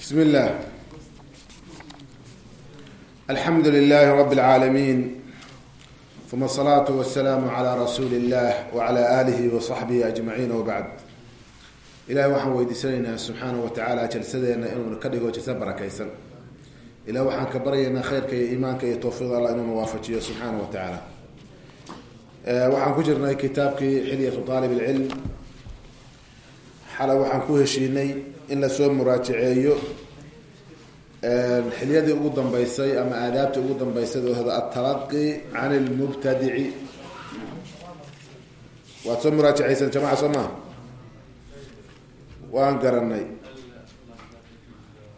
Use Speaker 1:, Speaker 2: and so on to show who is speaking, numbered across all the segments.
Speaker 1: بسم الله الحمد لله رب العالمين ثم الصلاة والسلام على رسول الله وعلى آله وصحبه أجمعين وبعد ilahay waxaan weydiisanaynaa subxaana wa tacaala jalsadeena inuuna ka dhigo jalsa barakaysan ilah waxaan ka baryaynaa khayrka iyo iimaanka iyo tawfiiq alla inuuna waafajiyo subxaana wa tacaala waxaan ku jirnay kitaabkii xilyatu aalib ilcilm xalay waxaan ku heshiinay in la soo muraajaceeyo xilyadii ugu dambeysay ama aadaabtii ugu dambeysay hada atalaqi can lmubtadici waad soo muraajaceysan jamaca soo maa waan garanay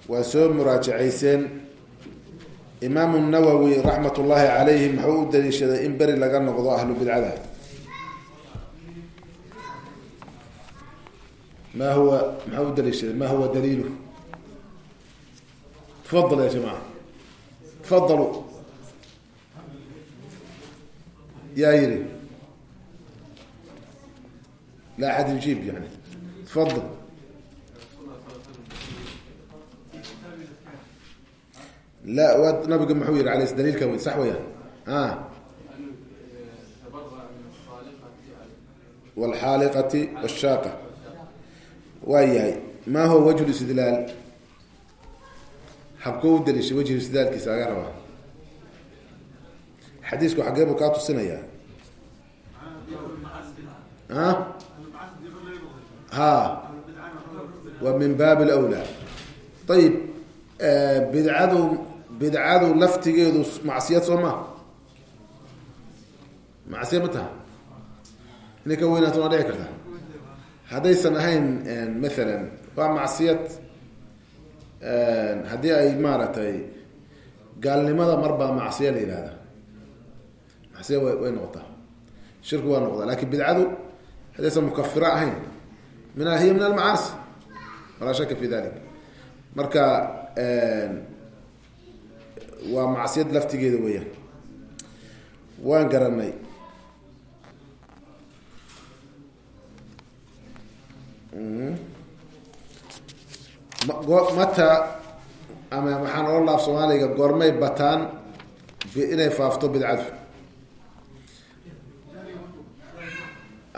Speaker 1: waa soo muraajaceyseen imaamu nawowi raxmat ullaahi calayhi muxuu u daliishaday in beri laga noqdo ahlu bidcada ma huwa maxau u daliishaday ma huwa daliilu? Tafadal ya jamaca tafadalu yaa yiri. La axad yujiib yani. Tafadal la waa nabiga muxuu yihi ala daliilka w sax weya a wlxaaliqati washaaqa waa yahay ma huwa wajhu istidlaal? Habkoo u daliishay wajhu istidlaalkiisa aga rabaa. Xadiisku xagee buu kaa tusinayaa. A ha waa min baab lwlaa ayib bidcadu bidcadu laftigeedu macsiyad soo maha macsiya ma taha. Inay ka weynaato waa dhici karta haddaysan ahayn mathalan waa macsiyad haddii ay maaragtay gaalnimada marbaa macsiya la yihahda macsiya way way noqotaa. Shirku waa noqdaa. Lakin bidcadu haddaysan mukafira ahayn min hiya min almacaasi walaa shaka fi dalik marka waa macsiyad laftigeeda weeyaan. Waan garanay mata ama waxaan ola laaf soomaaliga goormay bataan inay faafto bidcadu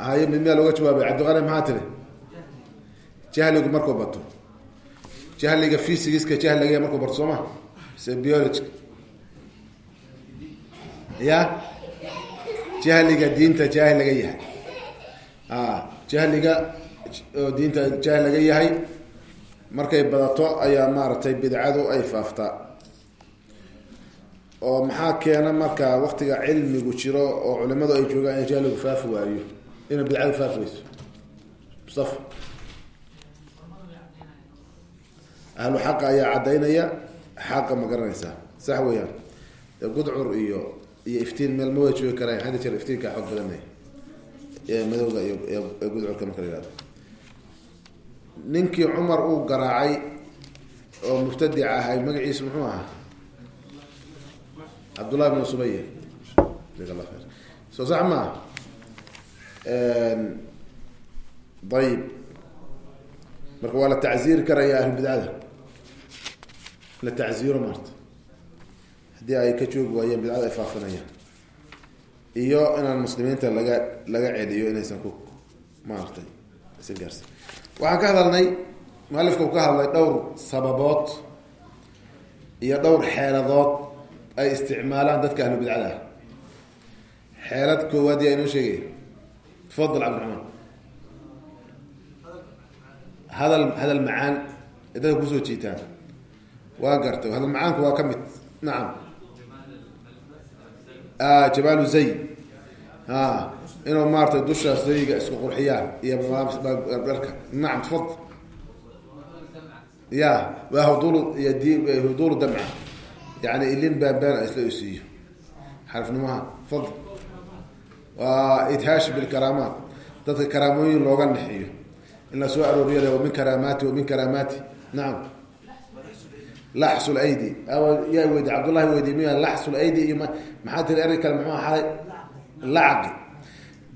Speaker 1: haye mid miyaa looga jawaabay. Cabdiqani maxaa tiri? Jahligu markuu bato. Jahliga fysigiska jahliga markuu barto soo ma? Se biology. Ya? Jahliga diinta jaahil laga yahay. A jahliga oo diinta jaahil laga yahay markay badato ayaa maaragtay bidcadu ay faaftaa. Oo maxaa keena marka waktiga cilmigu jiro oo culimadu ay joogaan in jahligu faafi waayo inay bidcadu faafi mustafa. Ahlu xaqa ayaa caddaynaya xaqa ma garanaysaa sax weeyaan. Gudcur iyo iyo iftiin meel ma way joogi karaan hadda jeer iftiinka xoog badanay madowga iyo gudcurka marka la yihahdo ninkii cumar uu garaacay oo mubtadic ahay magaciisa muxuu ahaa? Cabdullahi bnu khayr. Soo sax maa ayib marka waa la tacziiri karaya ahlu bidcada. La tacziiro maarta. Haddii ay ka joogi waayeen bidcada ay faafinayaan. Iyo inaan muslimiinta laga laga celiyo inaysan ku maaragtay isa gaarsi waxaan ka hadalnay mualifka uu ka hadlay dhowr sababood iyo dhowr xeeladood ay isticmaalaan dadka ahlu bidcada ah. Xeelad koowaad yaa inoo sheegaya tafadal cabdiraxmaan. Hadal hadal macaan ee dadka ku soo jiitaan. Waa garta hadal macaanku waa ka mid nacam jabaalu zay a inuu maaratay dusha zayga isku qurxiyaan iyo dharka nacam tafad ya waa hudul iyo d hudulu damca. Yani ilin baanbaan isla isiiyo. Xarifnimaha fadl waa idhaash bilkaraamaat dadka karaamooyin looga nexiyo in la soo arooriya min karaamaati wa min karaamaati. Nacam. Laxsul aydi. Yaa weydi cabdullahi weydi miya laxsul aydi iyo maxaa tiri eray kale muxuu lacaqi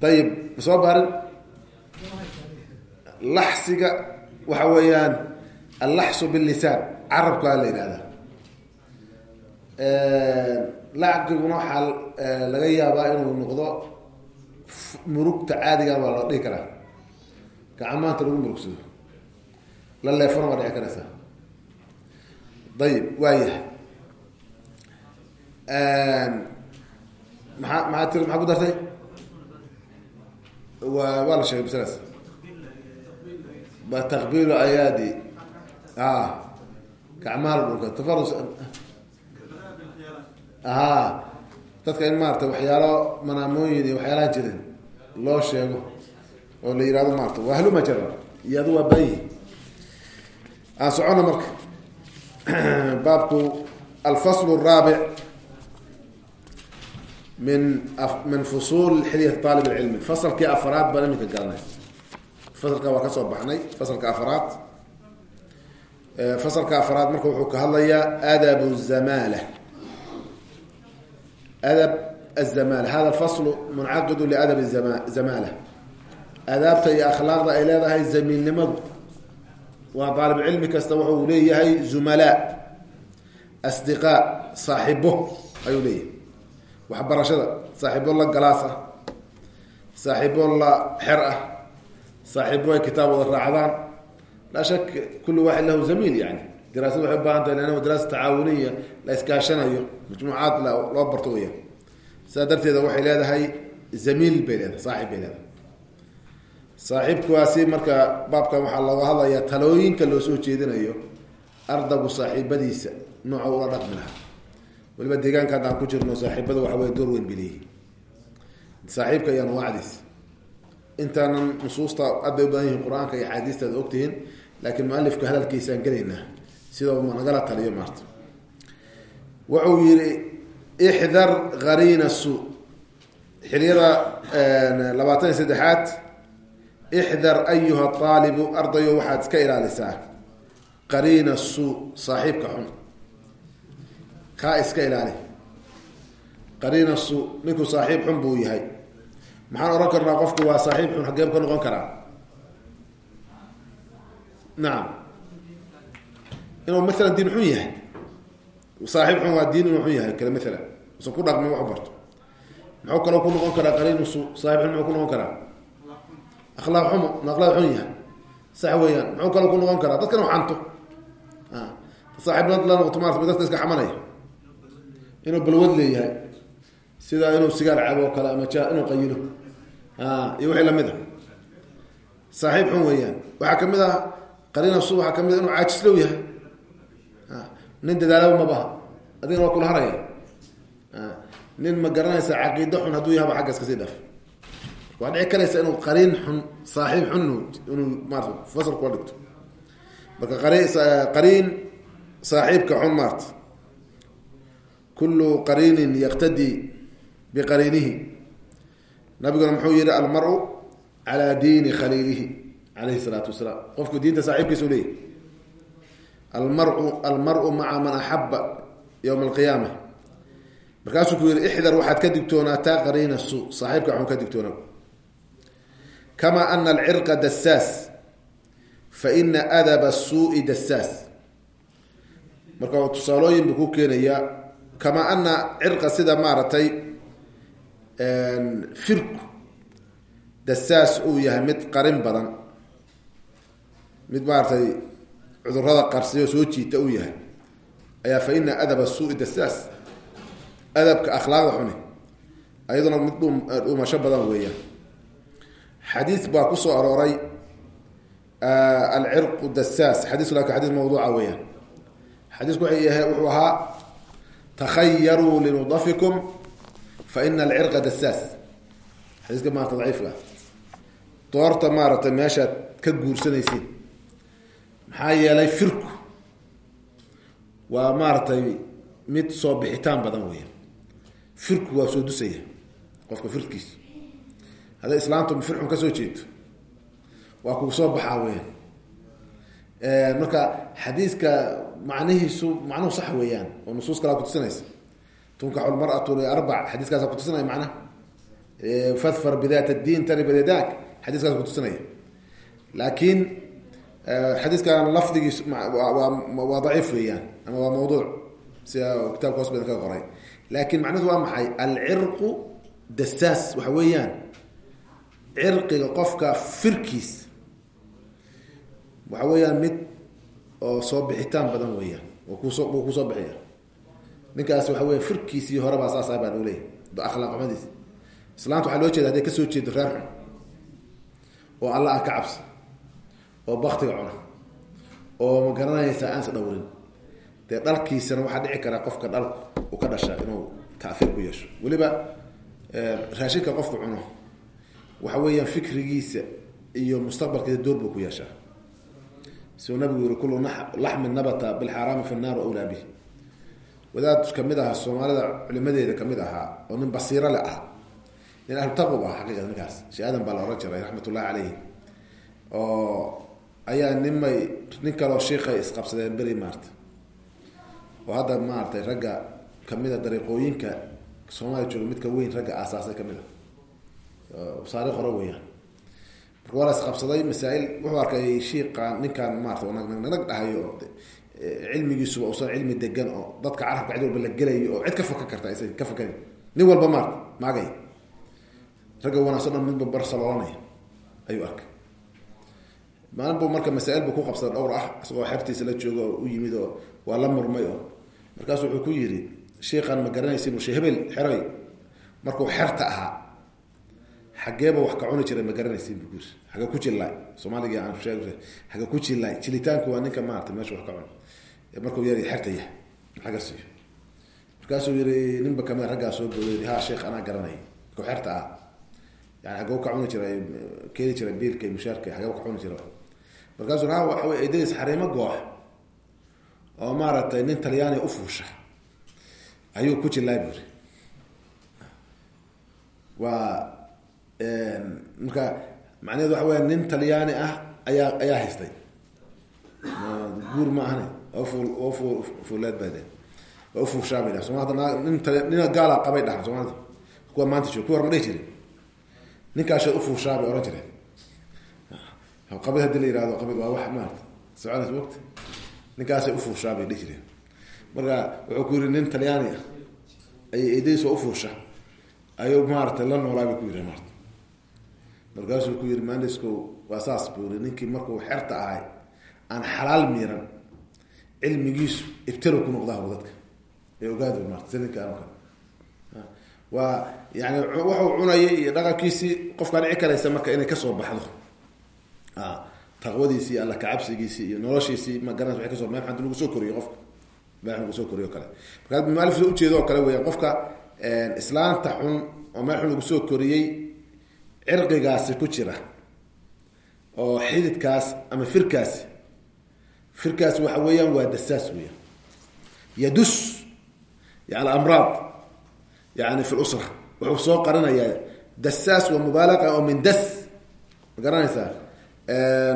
Speaker 1: ayib masoo barin laxsiga waxa weeyaan allaxsu billisaan carabka la yihahdaa lacqiguna waxaa laga yaabaa inuu noqdo murugta caadigan waa la dhihi karaa. Gacmaanta lagu murugsado la leefana waa dhici karaysaa. Ayib waayahay maxaa maxaa tir maxaa ku dartay? Wa waa la sheegay masalaas taqbiilu ayaadi. A gacmaha la tafarus ha dadka in maarata waxyaalo manaamooyin iyo waxyaalaha jirin loo sheego oo la yihahdo maarata waa haluma jara iyo waa badanyihi aan socono marka. Baabku alfasl الraabic min min fusuul xilyat aalib lcilmi fasalkii afraad baan iminka garanay fasalka waa ka soo baxnay fasalka afraad fasalka afraad marka wuxuu ka hadlayaa adabu zamaala adab azamaala hada faslu muncaqidu liadab zamala adaabta iyo akhlaaqda ay leedahay zamiilnimadu waa daalib cilmi kasta wuxuu leeyahay zumalaa asdiqaa saaxibo ayuu waxbarashada saaxiibo la galaas ah saaxiibo la xer ah saaxiibo ay kitaab wada raacdaan. Laa shak kulli waaxid lahu zamiil yani. Daraasad waxay ubaahan tahay lan daraasa tacaawuniya la iskaashanayo majmuucaad loo barto weyaan sidaa darteeda waxay leedahay zamiil bay leedahay saaxib bay leedahay. Saaxiibkuwaasi marka baabkan waxaa looga hadlayaa talooyinka loo soo jeedinayo ardagu saaxiibadiisa nooca ula dhaqmi lahaa waliba deegaanka haddaan ku jirno saaxiibada waxa wey door weyn beleeyihi saaxiibka iyo anwaacdiis intaanan nusuusta aad bay u badan yihiin qur'aanka iyo axaadiista ad ogtihiin laakiin mualifka hadalkiisaan gelaynaa. Sida nagala taliyo maarta. Wuxuu yihi ixdar hariina su xilyada labaatan iyo saddexaad ixdar ayuha aalibu ardayo waxaad iska ilaalisaa. Qariina suu saaxiibka xun kaa iska ilaali. Qariina suu ninku saaxiib xun buu yahay. Maxaan ohan karnaa qofku waa saaxiib xun xageeb ka noqon karaa? Nacam inuu maalan diin xun yahay. Saaxiib xun waa diin inuu xun yahay kale maalan usan ku dhaqmin wax barto. Muxuu kaloo ku noqon karaa qariinu suu saaxib xun muxuu ku noqon karaa? Akhlaaq xumo n akhlaaq xun yahay. Sax weeyaan muxuu kaloo ku noqon karaa? Dadkan u xanto saaxiibnad la noqoto maarata dadka iska xamanaya inuu balwad leeyahay sida inuu sigaar cabo oo kale ama ja inuu qayilo. Iyo wixii la mid a saaxiib xun weeyaan. Waxaa ka mid ah qariina su waxaa ka mid a inuu caajislow yahay. Nin dadaalow mabaha adigana waa kula haraya. Nin ma garanaysa caqiido xun hadduu yahaba xagga iska sii dhaf. Waa dhici karaysa inuu qariin xun saaxiib xun inuu maarata fasal kula dhigto. Marka qariin saaxiibka xun maarta kullu qariinin yaqtadi biqariinihi nabiguna muxuu yihi almaru calaa diini khaliilihi alayhi salaatu wasalaam. Qofku diinta saaxiibkiisu leeyahy almaru almaru maca man axaba yowma alqiyaama markaasuu ku yihi ixdar waxaad ka digtoonaataa qariina su saaxiibka xun ka digtoona kama ana alcirqa dasaas faina adaba suui dasaas marka tusaalooyin buu ku keenayaa kama ana cirqa sida maaragtay firku dasaas uu yahay mid qarin badan mid maaratay cudurrada qarsiyo soo jiita uu yahay ayaa fa ina adaba suui dasaas adabka akhlaaqda xuni ayaduna mid dhuumasho badan weeyaan. Xadiis baa ku soo arooray alcirqu dasaas xadiis laakin xadiis mawduuca weeyaan. Xadiisku wuxuu yahay wuxuu ahaa takhayaruu linudafikum fa ina alcirqa dasaas xadiiska maarata daciifka doorta maaragtay meeshaad ka guursanaysiin maxaa yeelay firku waa maaragtay mid soo bixitaan badan weya firku waa soo dusaya qofka firkiisa hadday islaantu firxun ka soo jeedo waa kugu soo baxaa weyaan marka xadiiska macnihiisu macnuhu sax weeyaan oo nusuus kalaa kutusinaysa tunkaxu lmaratu liarbac xadiiskaasa kutusinaya macnaha fadfar bidat diin taribad yadak xadiiskaas kutusinaya laakiin xadiiskan lafdigiis waa daciif weeyaan ama waa mawduuc. Sida kitaabka hoos beda ka qoray. Laakin macnuhu waa maxay? Alcirqu dasaas waxa weeyaan. Cirqiga qofka firkiis. Waxa weeyaan mid oo soo bixitaan badan weeyaan. Kusoo wuu ku soo bixiya ninkaas waxa weya firkiisii horebaa saasa baa leeyahy akhlaaqxumadiis islaanta waxaa loo jeeda haday ka soo jeedo reer xun. Oo alla aan ka cabsi. Oo baktiga cuna. Oo ma garanaysa aan is dhowrin dee dhalkiisana waxaa dhici karaa qofka dhalku uu ka dhasha inuu taafiir ku yeesho. Weliba raashinka qofku cuno waxa weeyaan fikrigiisa iyo mustaqbalkiisa door buu ku yeeshaa siuu nabigu yihi kullu laxmin nabata bilxaaraami fi nnaar awlaa bih wadaad ka mid ahaa soomaalida culimadeeda ka mid ahaa oo nin basiiro le ah nin ahlutaqub ah xaqiiqada ninkaas shee aadan baa la ohan jiray raxmat ullahi caleyhi oo ayaa nimay nin kaleo shiikhay isqabsadeen beri maarta. Oo hadda maaratay ragga kamida dariiqooyinka soomaaliya jooga midka weyn ragga aasaasay ka mid a saari hore weyaan marka waa la isqabsaday masaa-il. Wuxuu arkay shiiqan ninkan maarata nag dhahayo cilmigiisuba usan cilmi degan oo dadka carabka cid walba la gelayo oo cid ka faka karta isa ka fakay nin walba maarta maagay. Ragga wanaagsan dhan midba barsaloolanaya ayuu arkay. Maalin buu marka masaa-il buu ku qabsaday dhowr ah isagoo xertiisa la joogo oo u yimid oo waa la murmay oo markaasu wuxuu ku yidhi shiikan ma garanaysin ushe hebel xeray markuu xerta ahaa xageeba wax ka cuni jiray ma garanaysin bu ku yiri xagga ku aan sheeg xagga ku jillaay jilitaanku waa ninka maarata meesha wax ka cuna markuu yar xerta yahay. Xagga siiyo markaasuu yihi ninba ka mid raggaa soo yii ha sheekh anaa garanay. Markuu xerta ah. Yani xagga ka cuni jiray keeni jiray biilka mushaarka xaggeeba ka cuni jiray. Markaasuu ha wey eedadiis xariimo goox. Oo maaragtay nin talyaaniya ufuusha ayuu ku jillaay buri waa marka macnaheedu waxa weya nin talyaani ah ayaa ayaa haystay. Guur ma somalida nin gaala qabay dhahan soomaalida kuwa maanta joog kuwa hor ma dhihi ohan jireen. Qabil haddii la maarata jireen ah ufuusha ayuu maaratay la maarata markaasuu ku yiri maandisco waa saas buu yiri ninkii markuu xerta ahay aan xalaal miiran cilmigiisu ibtiro ku noqdaha dadka. Ee ogaado maarata si ninkaan o kale waa yani wuxuu cunayay iyo dhaqankiisii qofkaa dhici karaysa marka inay ka soo baxdo. Taqwadiisi alla kacabsigiisii iyo noloshiisii ma garanas way ka soo meel xanta lagu soo koriyo qofka meel lagu soo koriyo kale. Markaa mualif soo oo kale weyaan qofka islaanta xun oo meel xun lagu soo koriyey cirqigaasi ku jira oo xididkaas ama firkaasi. Firkaasi waxa weeyaan waa dasaas weeyaan yadus yani amraad yani fi lusra wuxuu soo qarinayaa dasaas waa mubaalaqa oo min das. Ma garanaysaa?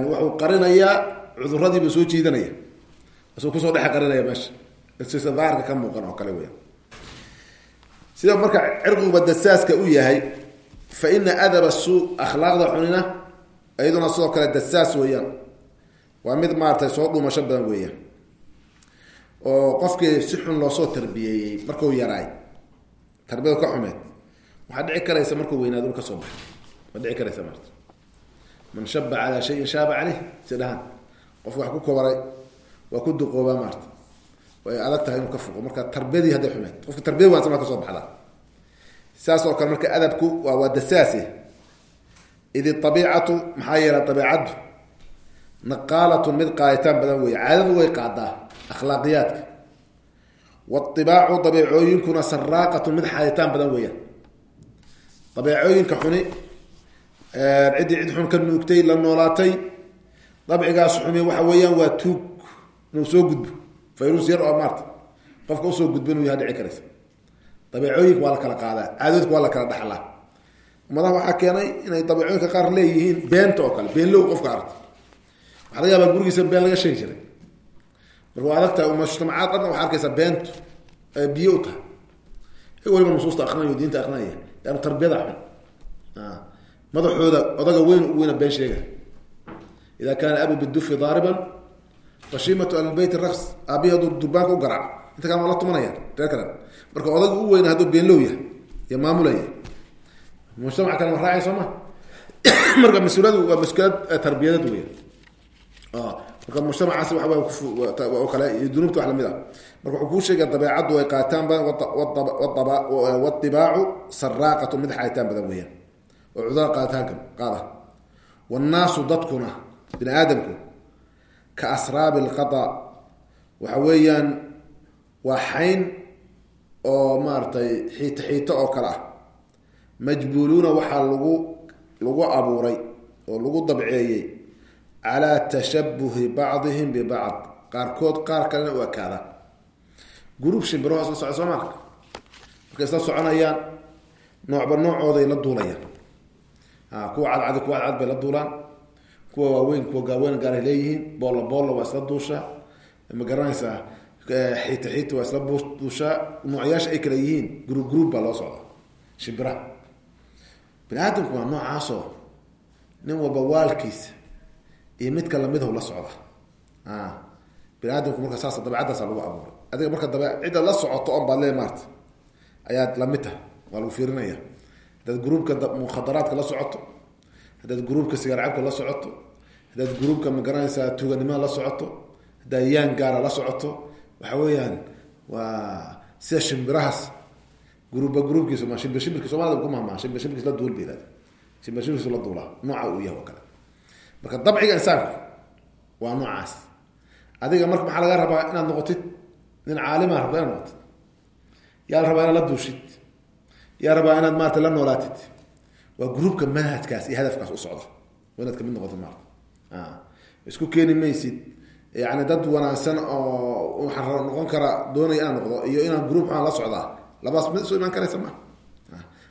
Speaker 1: Wuxuu qarinayaa cuduradiibuu soo jiidanaya asuu ku soo dhex qarinaya meesha. Sida daahirka ka muuqan oo kale weya sida marka cirquba dasaaska u yahay fa ina adaba suu akhlaaqda xunina iyaduna sidoo kale dasaas weeyaan. Waa mid maaratay soo dhuumasho badan weeyaan. Oo qofkii si xun loosoo tarbiyeeyey markuu yaraay tarbiyadu ka xumeyd waxaa dhici karaysa markuu weynaado ul ka soo baxay. Waa dhici karaysa maarta man shaba calaa shayin shaaba caleyh si dhahaan qofka wax ku kobaray waa ku duqoobaa maarta way adag tahay inuu ka foqo marka tarbiyadii hadday xumeyd qofka soo baxdaa saas oo kale marka adabku waa waa dasaase id abiicatu maxaa yeela abiicaddu naqaalatun mid qaaditaan badan wey caadadu way qaadaa akhlaaqiyaadka waibaacu dabeecooyinkuna saraaqatun mid xaaditaan badan weeyaan. Dabeecooyinka xuni ciddii cid xun ka nuugtay la noolaatay dabcigaas xumi waxa weeyaan waa tuug inuu soo gudbo. Fayrus yar oo maarta qofka u soo gudbo inuu yaha dhici karaysa dabeecooyinka waa la kala qaadaa caadooyinka waa la kala dhaxlaa. Ummadaha waxaa keenay inay dabeecooyinka qaar leeyihiin beenta oo kale beenlow qofka arta waxaa laga yaabaa gurigiisa been laga sheegi jiray. Marka waa adag tahay mujtamacaad dhanna waxaa arkaysaa beentu ay biyo u tahay. Waliba nusuusta akrinaya diinta akrinaya yaanu tarbiyada xun madaxooda odaga weyn u weyna been sheega ida kaana abi bidufi daariban fashimatu ahlilbeyt raqs aabihi durbaanka u garaac inta kale waa la tumanayaan reer kale marka odayga u weyna hadduu beenlow yahay iyo maamulaya. Mujtamac kale ma soo ma marka mas'uuliyadu waa mas'uuliyad tarbiyadad weya marka mujtamacaas waa kale iyo dunuubta wax la mid a marka wuxuu kuu sheegaya dabeecaddu ay qaataan badan wadibaacu saraaqatu mid xayitaan badan weeyaan. Oo cudurrada qaaditaanka qaada. Wannaasu dadkuna bini aadamku ka asraabi alqada waxa weeyaan waa xayn oo maaratay xiito xiito oo kale ah. Majbuuluuna waxaa lagu lagu abuuray oo lagu dabceeyey calaa tashabuhi bacdihim bibacd qaarkood qaar kalena u ekaada. Gruub shimbiraho isla soco soomaalka markay isla soconayaan noocba noocooday la duulayaan. Kuwa cadcadi kuwa cadcad bay la duulaan. Kuwa waaweyn kuwa gaaweyn gaaray leeyihiin boolla boolla waa isla duushaa. Ma garanaysaa xiita xiita waa isla duushaa noocyaasha ay kala yihiin gruub gruub baa loo socda. Shimbiraha bini aadamku waa noocaasoo nin walba waalkiisa iyo midka lamidhu la socda. Bini aadamku marka saas dabeecaddaasa lagu abuuray. Adiga marka dabe cidda la socoto on baad le maarta ayaad la mid taha waa lagu fiirinaya. Haddaad gruubka mukhadaraadka la socoto haddaad gruubka sigaarcabka la socoto haddaad gruubka ma garanaysaa tuuganimada la socoto haddaad yaan gaara la socoto waxa weeyaan waa sida shimbirahaas gruubba gruubkiisa ma shimbir shimbirka somalida ku mahmaa shimbir shimbirkiis la duul ba yihahda shimbir shimbirkiis la duulaa nooca uu yahay oo kale. Marka dabciga insaanku waa noocaas. Adiga marka maxaa laga rabaa inaad noqotid nin caalima rabta inaad noqotid? Yaa la rabaa inaad la duushid? Yaa rabaa inaad maarata la noolaatid? Waa gruubka manhajkaas iyo hadafkaas u socda waa inaad ka mid noqotid maarata isku keeni maysid yani dad wanaagsan oo waxaa noqon kara doonaya inaan noqdo iyo inaan gruub xaan la socdaa labaas mid soo imaan karaysa ma.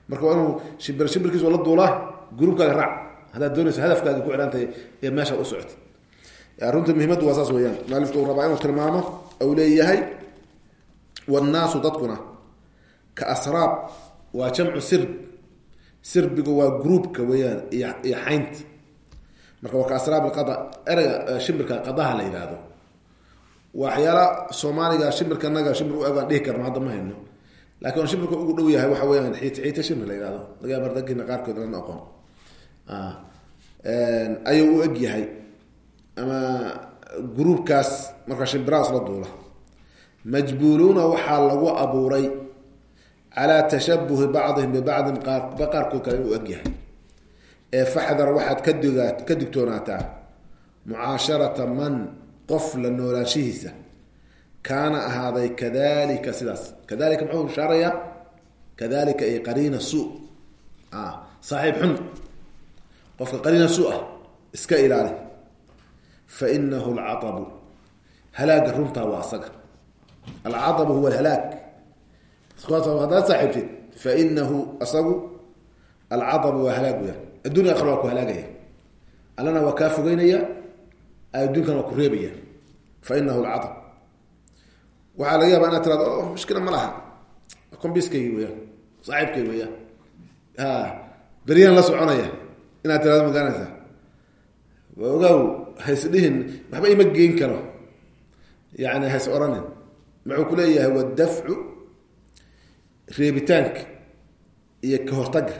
Speaker 1: Marka waa inuu shimbir shimbirkiis la duulaa gruubkaaga raac. Haddaad doonayso hadafkaaga ku xidhantahay ee meeshaad u socotid. Runta muhimaddu waa saas weyaan maalifka uu rabaa inuu tilmaamo u leeyahay wannaasu dadkuna ka asraab waa jamcu sirb. Sirbigu waa gruubka weyaan iyo iyo xaynta marka waa ka asraab ilqada ereyga shimbirka qadaha la yidhaahdo waxyaala soomaaliga shimbirkanaga shimbir u egaan dhihi karno hadda ma hayno. Lakin shimbirka ugu dhow yahay waxa weyaan xiit shimbir la yihahdo dadkiina qaarkood lana aqoon ayuu u eg yahay. Ama gruubkaas marka shimbirahaas la duula. Majbuuluuna waxaa lagu abuuray calaa tashabuhi bacdihim bibacdin qaarba qaarkood kale inuu eg yahay ee faxdar waxaad ka digaa ka digtoonaataa mucaasharata man qof la noolaanshihiisa. Kaana ahaaday kadalika sidaas. Kadalika muxuu ishaarayaa? Kadalika ay qariina su saaxiib xun. Qofka qariina su ah iska ilaali. Fainahu alcaabu halaaga runtaa waa asaga. Alcaabu huwa alhalaag. Haddaad saaxiibtid. Fainahu asagu alcaabu waa halaag weyaan addunya akhra waa ku halaagaya. Allana waa kaa fogeynaya adduunkana waa ku reebaya. Fainahu alcaab waxaa laga yaaba inaad tirado mushkila ma laha. Combiskaygi weyaan saaxiibkay weyaan ha beryaan la soconaya inaad tirado ma garanaysaa ogaw haysdhihin waxba ima geyn karo. Yani hays oranin. Muxuu ku leeyahay wadafcu reebitaanka iyo ka hortaga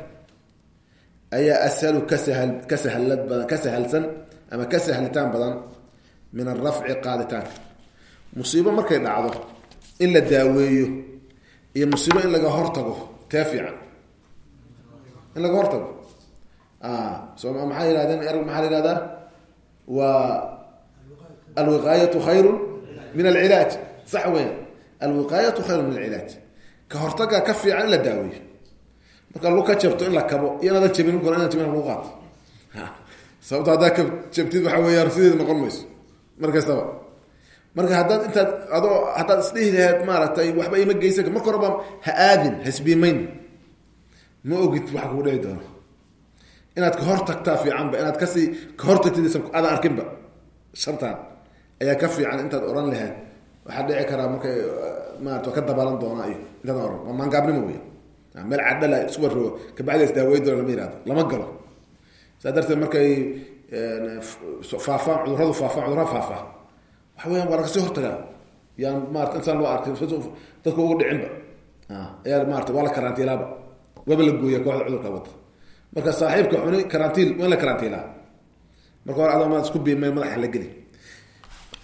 Speaker 1: ayaa ashalu ka sahal ka sahalad badan ka sahalsan ama ka sahlitaan badan min arafci qaaditaanka musiibo markay dhacdo in la daaweeyo iyo musiibo in laga hortago tee fiican. In laga hortago. So maxaa yihahdeen erg maxaa la yihahdaa waa alwiqaayatu khayru min alcilaaj sax weya alwiqaayatu khayru min alcilaaj ka hortaga ka fiican in la daaweeyo marka lu ka jabto in la kabo iyo inaadan jabin kor inaan jabin lagu qaato. Sababto haddaa ka jabtid waxa weeyaan sideed noqon mayso. Mar kastaba marka haddaad intaad adoo haddaad isdhihi laheed maaragtay waxba ima geysan marka horeba ha aadin hasbiimayn ma ogid waxa kugu dhici doono. Inaad ka hor tagtaa fiicanba inaad ka sii ka hor tagtid aadan arkinba. Shartaan ayaa ka fiican intaad oran laheed waxaa dhici karaa markay maarata ka dabaalan doonaa iyo intaad oran waa maangaabnimo wey meel cadhala isku warrogo kabacdi is daaweyn doona lama yihahdo lama galo. Saa darteed markay faafaan cuduradu faafaan cudurrada faafa waxa weyaan waa laga soo hortagaa. Yaan maarata intaan loo arkay dadka uga dhicinba ayaa maarata waa la karantiilaaba waaba la gooya kooxda cudurka wata. Marka saaxiibka xuni karantiil waa la karantiilaa. Marka hore adoo maad isku biimay madaxa la geli.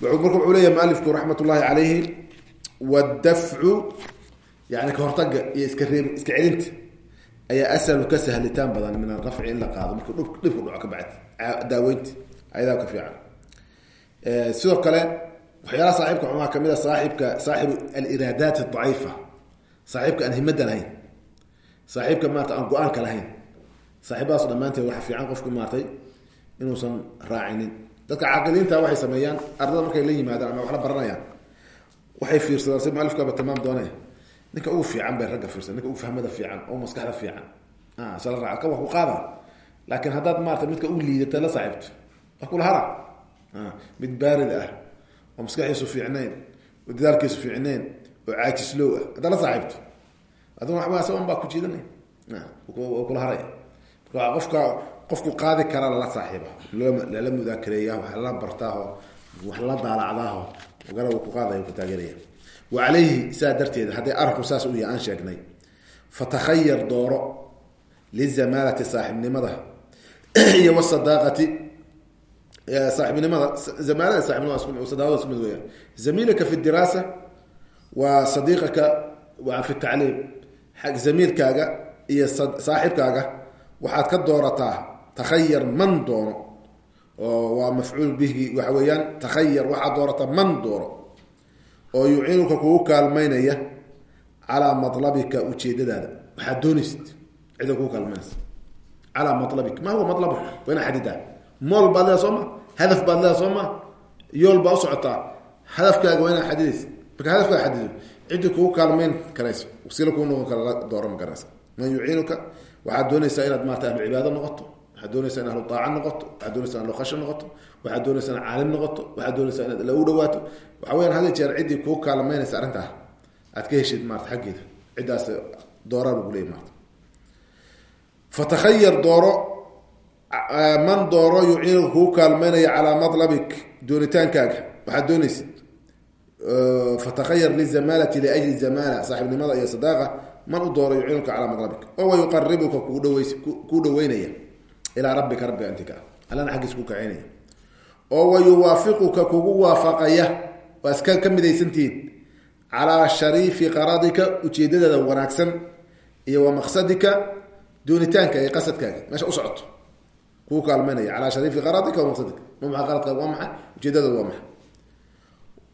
Speaker 1: Marka wuxuu leeyahay mualifku raxmat ullahi calayhi wadafcu yani kahortaga iyo iska reeb iska celinta ayaa asalu ka sahlitaan badan min arafci in la qaado. Marka dhibku dhaco ka bacdi daaweynta ayadaa ka fiican. Sidoo kale waxyaalaha saaxibka xumaa ka mid a saaxibka saaxibu aliraadaat adaciifa saaxiibka aan himada lahayn saaxiibka maarata aan go'aanka lahayn. Saaxiibadaas dhammaanteed waxa fiican qofku maartay inuusan raacinin. Dadka caaqiliinta waxay sameeyaan ardada markay la yimaadaan ama wax la baranayaan waxay fiirsadaan si doonaya ninka ugu fiican bay ragga fiirsan ninka ugu fahmada fiican oo maskaxda fiican. Sala raac ka wax ku qaada laakiin haddaad maarata midka ugu liidata la saaxiibto. Wax kula hara mid baarid ah oo maskaxiisu fiicnayn oo dadaalkiisu fiicnayn oo caajislow ah haddaad la saaxiibto. Aduna waxba saban baa ku jiidanay kula haraya qofka qofku qaadi kara lala saaxiiba lala mudaakareeya wax lala bartaaho wax la daalacdaaho gara ku qaadaya ku taageeraya wa calayhi saa darteed hadday arinku saas u yahay aan sheegnay fatakhayar dooro lizamaalati saaxibnimada iyo wasadaaqati saaxibnimada zamaalada saaxibnimada sadaaqada isku mid weeyaan. Zamiilaka fi diraasa wa sadiiqaka wa fi tacliim. Zamiilkaaga iyo saaxibkaaga waxaad ka doorataa takhayar man doono oo waa mafcuul bihi waxa weeyaan doorataa man doono oo yuciinuka kugu kaalmaynaya calaa malabika ujeedadaada waxaad doonaysid cida kugu kaalmaynaysa. Calaa malabik ma huwa malabuk waa ina xadidaa mool baad leeda soo hadaf baad leeda soo ma? Yool baa u socotaa hadafkaaga waa inaa xadidaysa marka hadafkaa xadido ciddi kugu kaalmayn karayso. Wasila kuu noqon kara la dooran ma karaysa. Man yuciinuka waxaad doonaysaa inaad maarata ahlu cibaado noqoto waxaad doonaysaa in ahlu aaca noqoto waxaad doonaysaa ahlu khasha noqoto waxaad doonaysaa in caalim noqoto waxaad doonaysaa inaad lagu dhawaato waxa weyaan hada jeer ciddii kuu kaalmaynaysa arrintaa aad ka heshid maarata xaggeeda ciddaas dooraa lagu leeyay maarata fatakhayar dooro man dooro yuciinuka kugu kaalmaynaya calaa matlabik doonitaankaaga waxaad doonaysid. Fatakhayar lizamaalati liajli zamaala saaxibnimada iyo sadaaqa man u dooro yuciinuka calaa matlabik oo wa yuqaribuka kugu dhaweys kuu dhaweynaya ilaa rabbika rabbiga inti ka xaggiisa ku kacinaya oo wa yuwaafiquka kugu waafaqaya waa iska ka midaysantihiin calaa shariifi qaradika ujeedadaada wanaagsan iyo wa maqsadika doonitaanka iyo qasadkaaga meesha u socoto kuu kaalmaynaya calaa shariifi qaradika wa maqsadika ma maa qaradkaaga waa maxay ujeedadaada waa maxay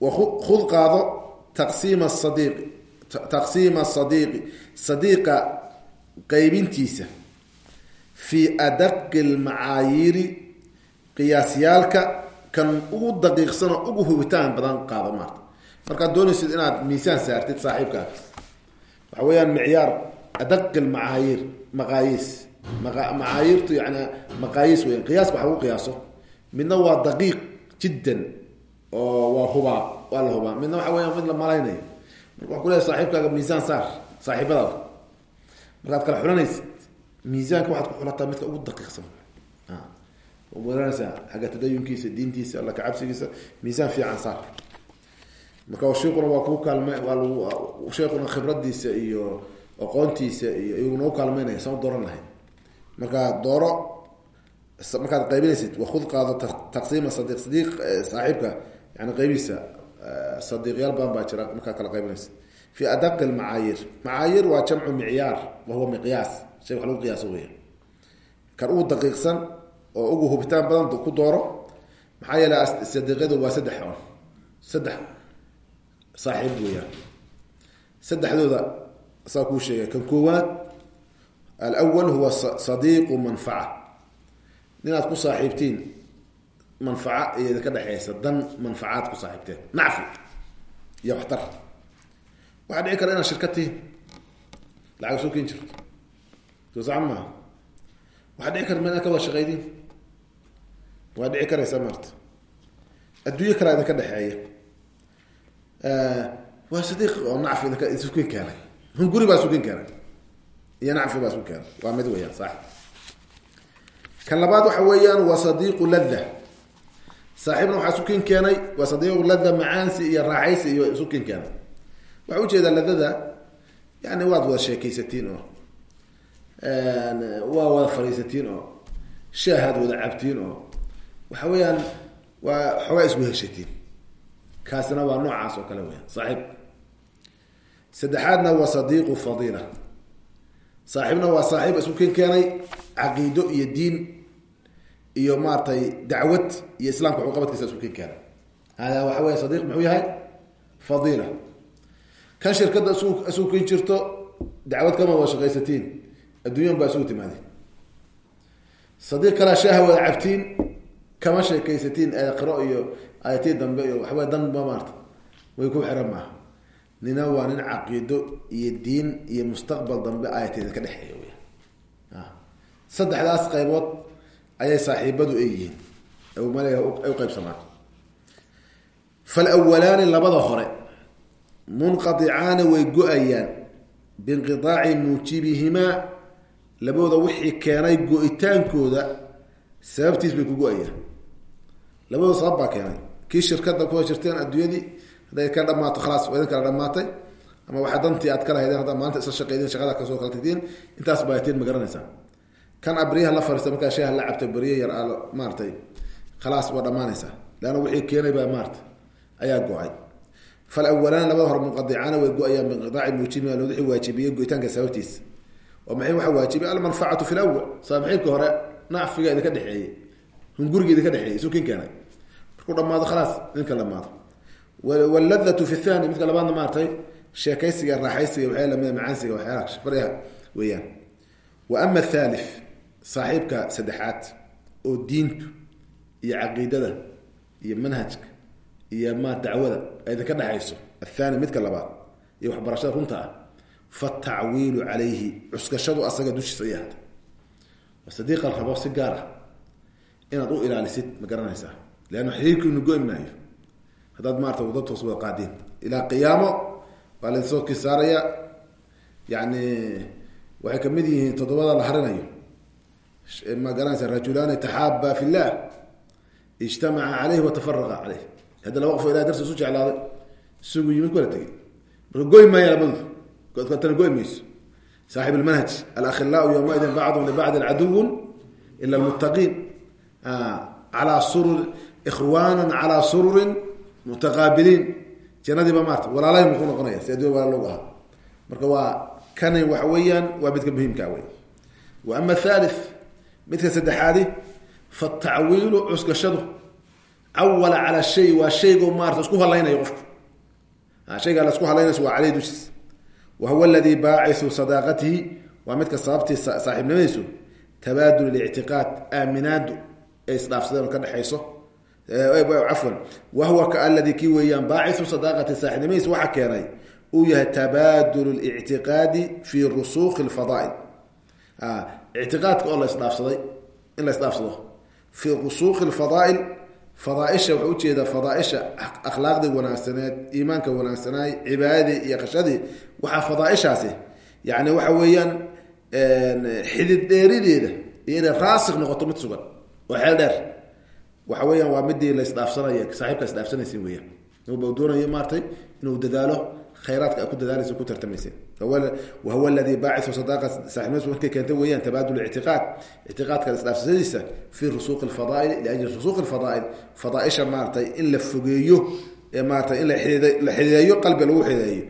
Speaker 1: wakud qaado taqsiima sadiiqi taqsiima sadiiqi sadiiqa qaybintiisa fii adaqi lmacaayiiri qiyaasyaalka kan ugu daqiiqsanoo ugu hubitaan badan qaado maarta. Markaad doonaysid inaad miisaan saartid saaxiibkaaga waxa weeyaan micyaar adaqi lmacaayiir maqaayiis. Macaayiirtu yani maqaayiis weyan qiyaaska waxa lagu qiyaaso. Midna waa daqiiq jiddan oo waa hubaa waa la hubaa. Midna waxa weya mid la malaynayo. Marka waa kuleeya saaxiibkaaga miisaan saar saaxiibadaada markaad kala xulanaysid miisaanka waxaad ku xulataa midka ugu daqiiqsan. Garanaysaa xagga tadayunkiisa diintiisa alla kacabsigiisa miisaan fiican saar. Marka sheikuna waa kuu kaalme waa lagu sheikuna khibradiisa iyo aqoontiisa iyo iyagu nagu kaalmeynaya sama dooran lahayn. Marka dooro markaad qaybinaysid wakud qaado taqsiima sadiiq sadiiq saaxiibka yani qaybiisa sadiiqyaal badan baa jira markaad kala qaybinaysid. Fi adaqi lmacaayiir macaayiir waa jamcu micyaar wahuwa miqyaas shay wax lagu qiyaaso weya kan ugu daqiiqsan oo ugu hubitaan badan ku dooro maxaa yeele sadiiqyadu waa saddex on saddex saaxiib weeyaan. Saddexdooda saa kuu sheegay. Kan koowaad alawal huwa sadiiqu manfaca. Ninaad ku saaxiibtiin manfaca iyada ka dhexeysa dan manfacaad ku saaxiibteen. Nacfi iyo waxtar. Waxaa dhici kara inaad shirkad tihiin. Lacag soo ken jirto soo saca maaha waxaa dhici kara ma inaad ka wada shaqaydiin waa dhici karaysa maarta adduunyo kalaa idinka dhexeeya waa sadiiq oo nacfi isuken keenay hunguri baa isuken keenay iyo nacfi baa isu keenay waa mid weyaan sax kan labaad waxa weeyaan waa sadiiqu ladha saaxiibna waxaa sukin keenay waa sadiiqu ladha macaansi iyo raaxaysi iyo sukin keenay waxaa u jeedaa ladada yani waad wada sheekaysatiin oo waa wada fadhiisatiin oo shaahaad wada cabtiin oo waxa weeyaan waa xoogaa isku heshatiin kaasina waa noocaas oo kale weya saaxiib. Saddexaadna waa sadiiqu fadiila. Saaxiibna waa saaxiib isku kin keenay caqiido iyo diin iyo maaratay dacwad iyo islaamka xuqabadkiisa isku kin keenay. Hada waxa weya sadiiq muxuu yahay? Fadiila. Kan shirkadda isu isugu kin jirto dacwad kama wada shaqaysatiin adduunyan baa isugu timaadeen sadiiq kalaa shaaha wada cabtiin kama sheekaysatiin eeqiro iyo ayatii dambe iyo waxba danba maarta. Way ku xiran maaha. Nina waa nin caqiido iyo diin iyo mustaqbal dambe ayateeda ka dhexeeya wy saddexdaas qaybood ayay saaxiibadu ay yihiin. Mal ay uqaybsamaan falawalaani labada hore munqadicaani way go'ayaan biinqiaaci muujibihimaa labadooda wixii keenay go-itaankooda sababtiis bay ku go'ayaan labadooda sabab baa keenay. Kii shirkada ku jirteen adduunyadii hadday ka dhamaato khalaas waa idin kala dhamaatay ama waxaa dantii aad kala haydeen haddaa maanta isla shaqeydeen shaqada ka soo kala tagtiin intaas baatiin ma garanaysaa. Kan abriyaha la fariista markaa sheeha la cabta beriye yar a maaratay khalaas waa dhamaanaysaa leanna wixii keenay baa maarata ayaa go'ay. Falawalaani labada hore munqadicaana way go'ayaan binqiaaci muujibia wixii waajibiyey go-itaanka sababtiisa waxa waajibiyay almanfacatu fi lawal saaxiibka hore nacfiga idinka dhexeeyey hunguriga idinka dhexeeyey isu kin keenay. Markuu dhamaado khalaas ninka dhamaado wladatu fi thani midka labaadna maaratay sheekaysiga raaxaysiga waxya lamida macaansiga waxyaalaha faryaha weeyaan. Wa ama athalif saaxiibka saddexaad oo diintu iyo caqiidada iyo manhajka iyo ma dacwada ay idinka dhexayso. Athani midka labaad iyo waxbarashada runta ah fatacwiilu calayhi cuskashadu asaga dushiisa ay ahda sadiiqan si gaar ah inaad u ilaalisid ma garanaysaa. Leanna xiriirkiinu go-i maayo. Haddaad maarata wada toos wada qaadiin ilaa qiyaamo waa la soo kisaaraya. Yani waxay ka mid yihiin toddobada la harinayo. Ma garanaysa rajulaani taxaaba fi llah ijtamaca caleyh watafaraqa caleyh hadda laba qofo ilah darsi isu jeclaaday isugu yimid kala tegay marka goy maaya labadu saaxib almanhaj alakhilaau yowmaidin bacdum libacdin caduwun ila calaa surur ikhwaana calaa sururin mutaqaabiliin jannadiiba maarta walaalayn muku noqonaya si addunya walaal logu ahaa. Marka waa kani waxa weeyaan waa midka muhiimkaa wey wa ama athalith midka saddexaadi fatacwiilu cuskashadu. Cawala cala shay waa shaygo maarata isku halaynayo qofku. Shaygaa la isku halaynayso waa caleyh dushiis wa huwa aladi baacisu sadaaqatihi waa midka sababtii saaxiibnimadiisu tabaadul ictiqaad aaminaadu ay isdhaafsadeen oo ka dhexayso cafwan wa huwa aladi kii weeyaan baacisu sadaaqati saaxiibnimadiis waxa keenay uu yahay tabaadul lictiqaadi fi rusuuqi lfadaail ictiqaadka oo la isdhaafsaday in la fadaaisha waxaa u jeedaa fadaaisha akhlaaqdii wanaagsaneed iimaanka wanaagsanaay cibaadadii iyo qashadii waxaa fadaaishaasi yani waxa weeyaan xidid dheerideeda iyo inay raasik noqoto mid sugan oo xeel dheer. Waxa weeyaan waa midii la isdhaafsanaya saaxiibka isdhaafsanaysin weyaan ba doonayo maaratay inuu dadaalo khayraadka ku dadaalaysa ku tartamaysa wahuwa aladi baaciu sadaaqa saaxibnimadiis markay keentay weeyaan tabaadul ictiqaad ictiqaadka isdhaafsashadiisa fi rusuuqi lfadaail liajli rusuuqi lfadaail fadaaisha maaratay in la fogeeyo ee maaratay in la xideeyo qalbiga lagu xideeyo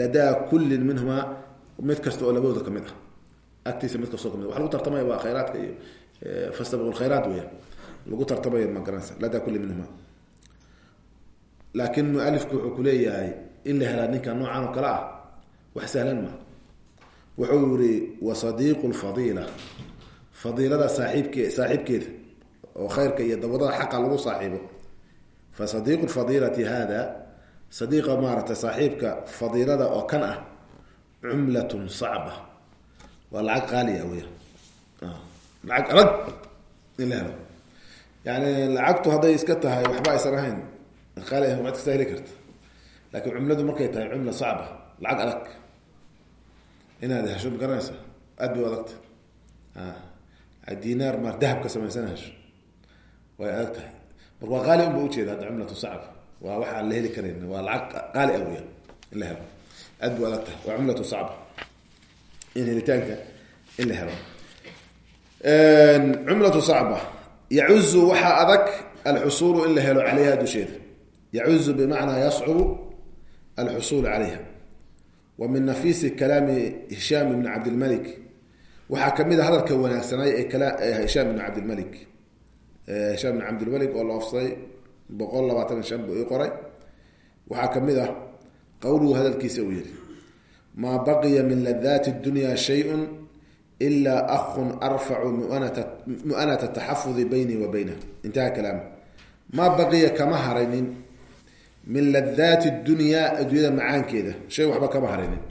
Speaker 1: ladaa kullin minhumaa mid kasta oo labadooda ka mid ah agtiisa mid kastoo ka mid waxa lagu tartamaya waa khayraadka iyo fastabiqu lkhayraat weyaan lagu tartamayo ma garanaysa ladaa kulli minhuma laakin mualifku wuxuu kuleeyahay in la helaa ninka noocan oo kale ah wax sahlan ma. Wuxuu yihi wa sadiiqu lfadiila fadiilada saaxiibke saaxiibkeeda oo khayrka iyo dawadada xaqa lagu saaxiibo. Fa sadiiqu lfadiilati hada sadiiqa maarata saaxiibka fadiilada oo kan ah cumlatun sacba. Waa lacag qaaliya weya lacag adag in la helo. Yani lacagtu hadday iska tahay waxba aysan ahayn. Qaali ah markay tahay cumla sacba lacag adag inaad hesho ma garanaysa aad bay adagta dinaar ma dahab ka samaysan hesho way adag tahay. Marka waa qaali unba ujeeda hadda cumlatu sacab. Waa waxa aan la heli karayn waa lacag qaali ah weya in la helo. Aad bu adag tahay. Waa cumlatu sacba in helitaanka in la helo. Cumlatu sacba yacuzu waxaa adag alxusuulu in la helo caleyha dusheeda. Yacuzu bimacnaa yascubu alxusuulu calayha wa min nafiisi kalaami hishaam ibni cabdilmalik waxaa ka mid a hadalka wanaagsanay ee hishaam ibn cabdilmalik hishaam ibn cabdilmalik oo la ofsaday boqol labaatan shan buu ii qoray. Waxaa ka mid ah qowluhu hadalkiisa uu yihi maa baqiya min ladaati dunya shayun ilaa ahun arfacu mu'anata taxafudi baynii wa baynah intaha kalaam. Maa baqiya kama haraynin min ladaati dunyaa adduunyada macaankeeda. Shay waxba kama haraynin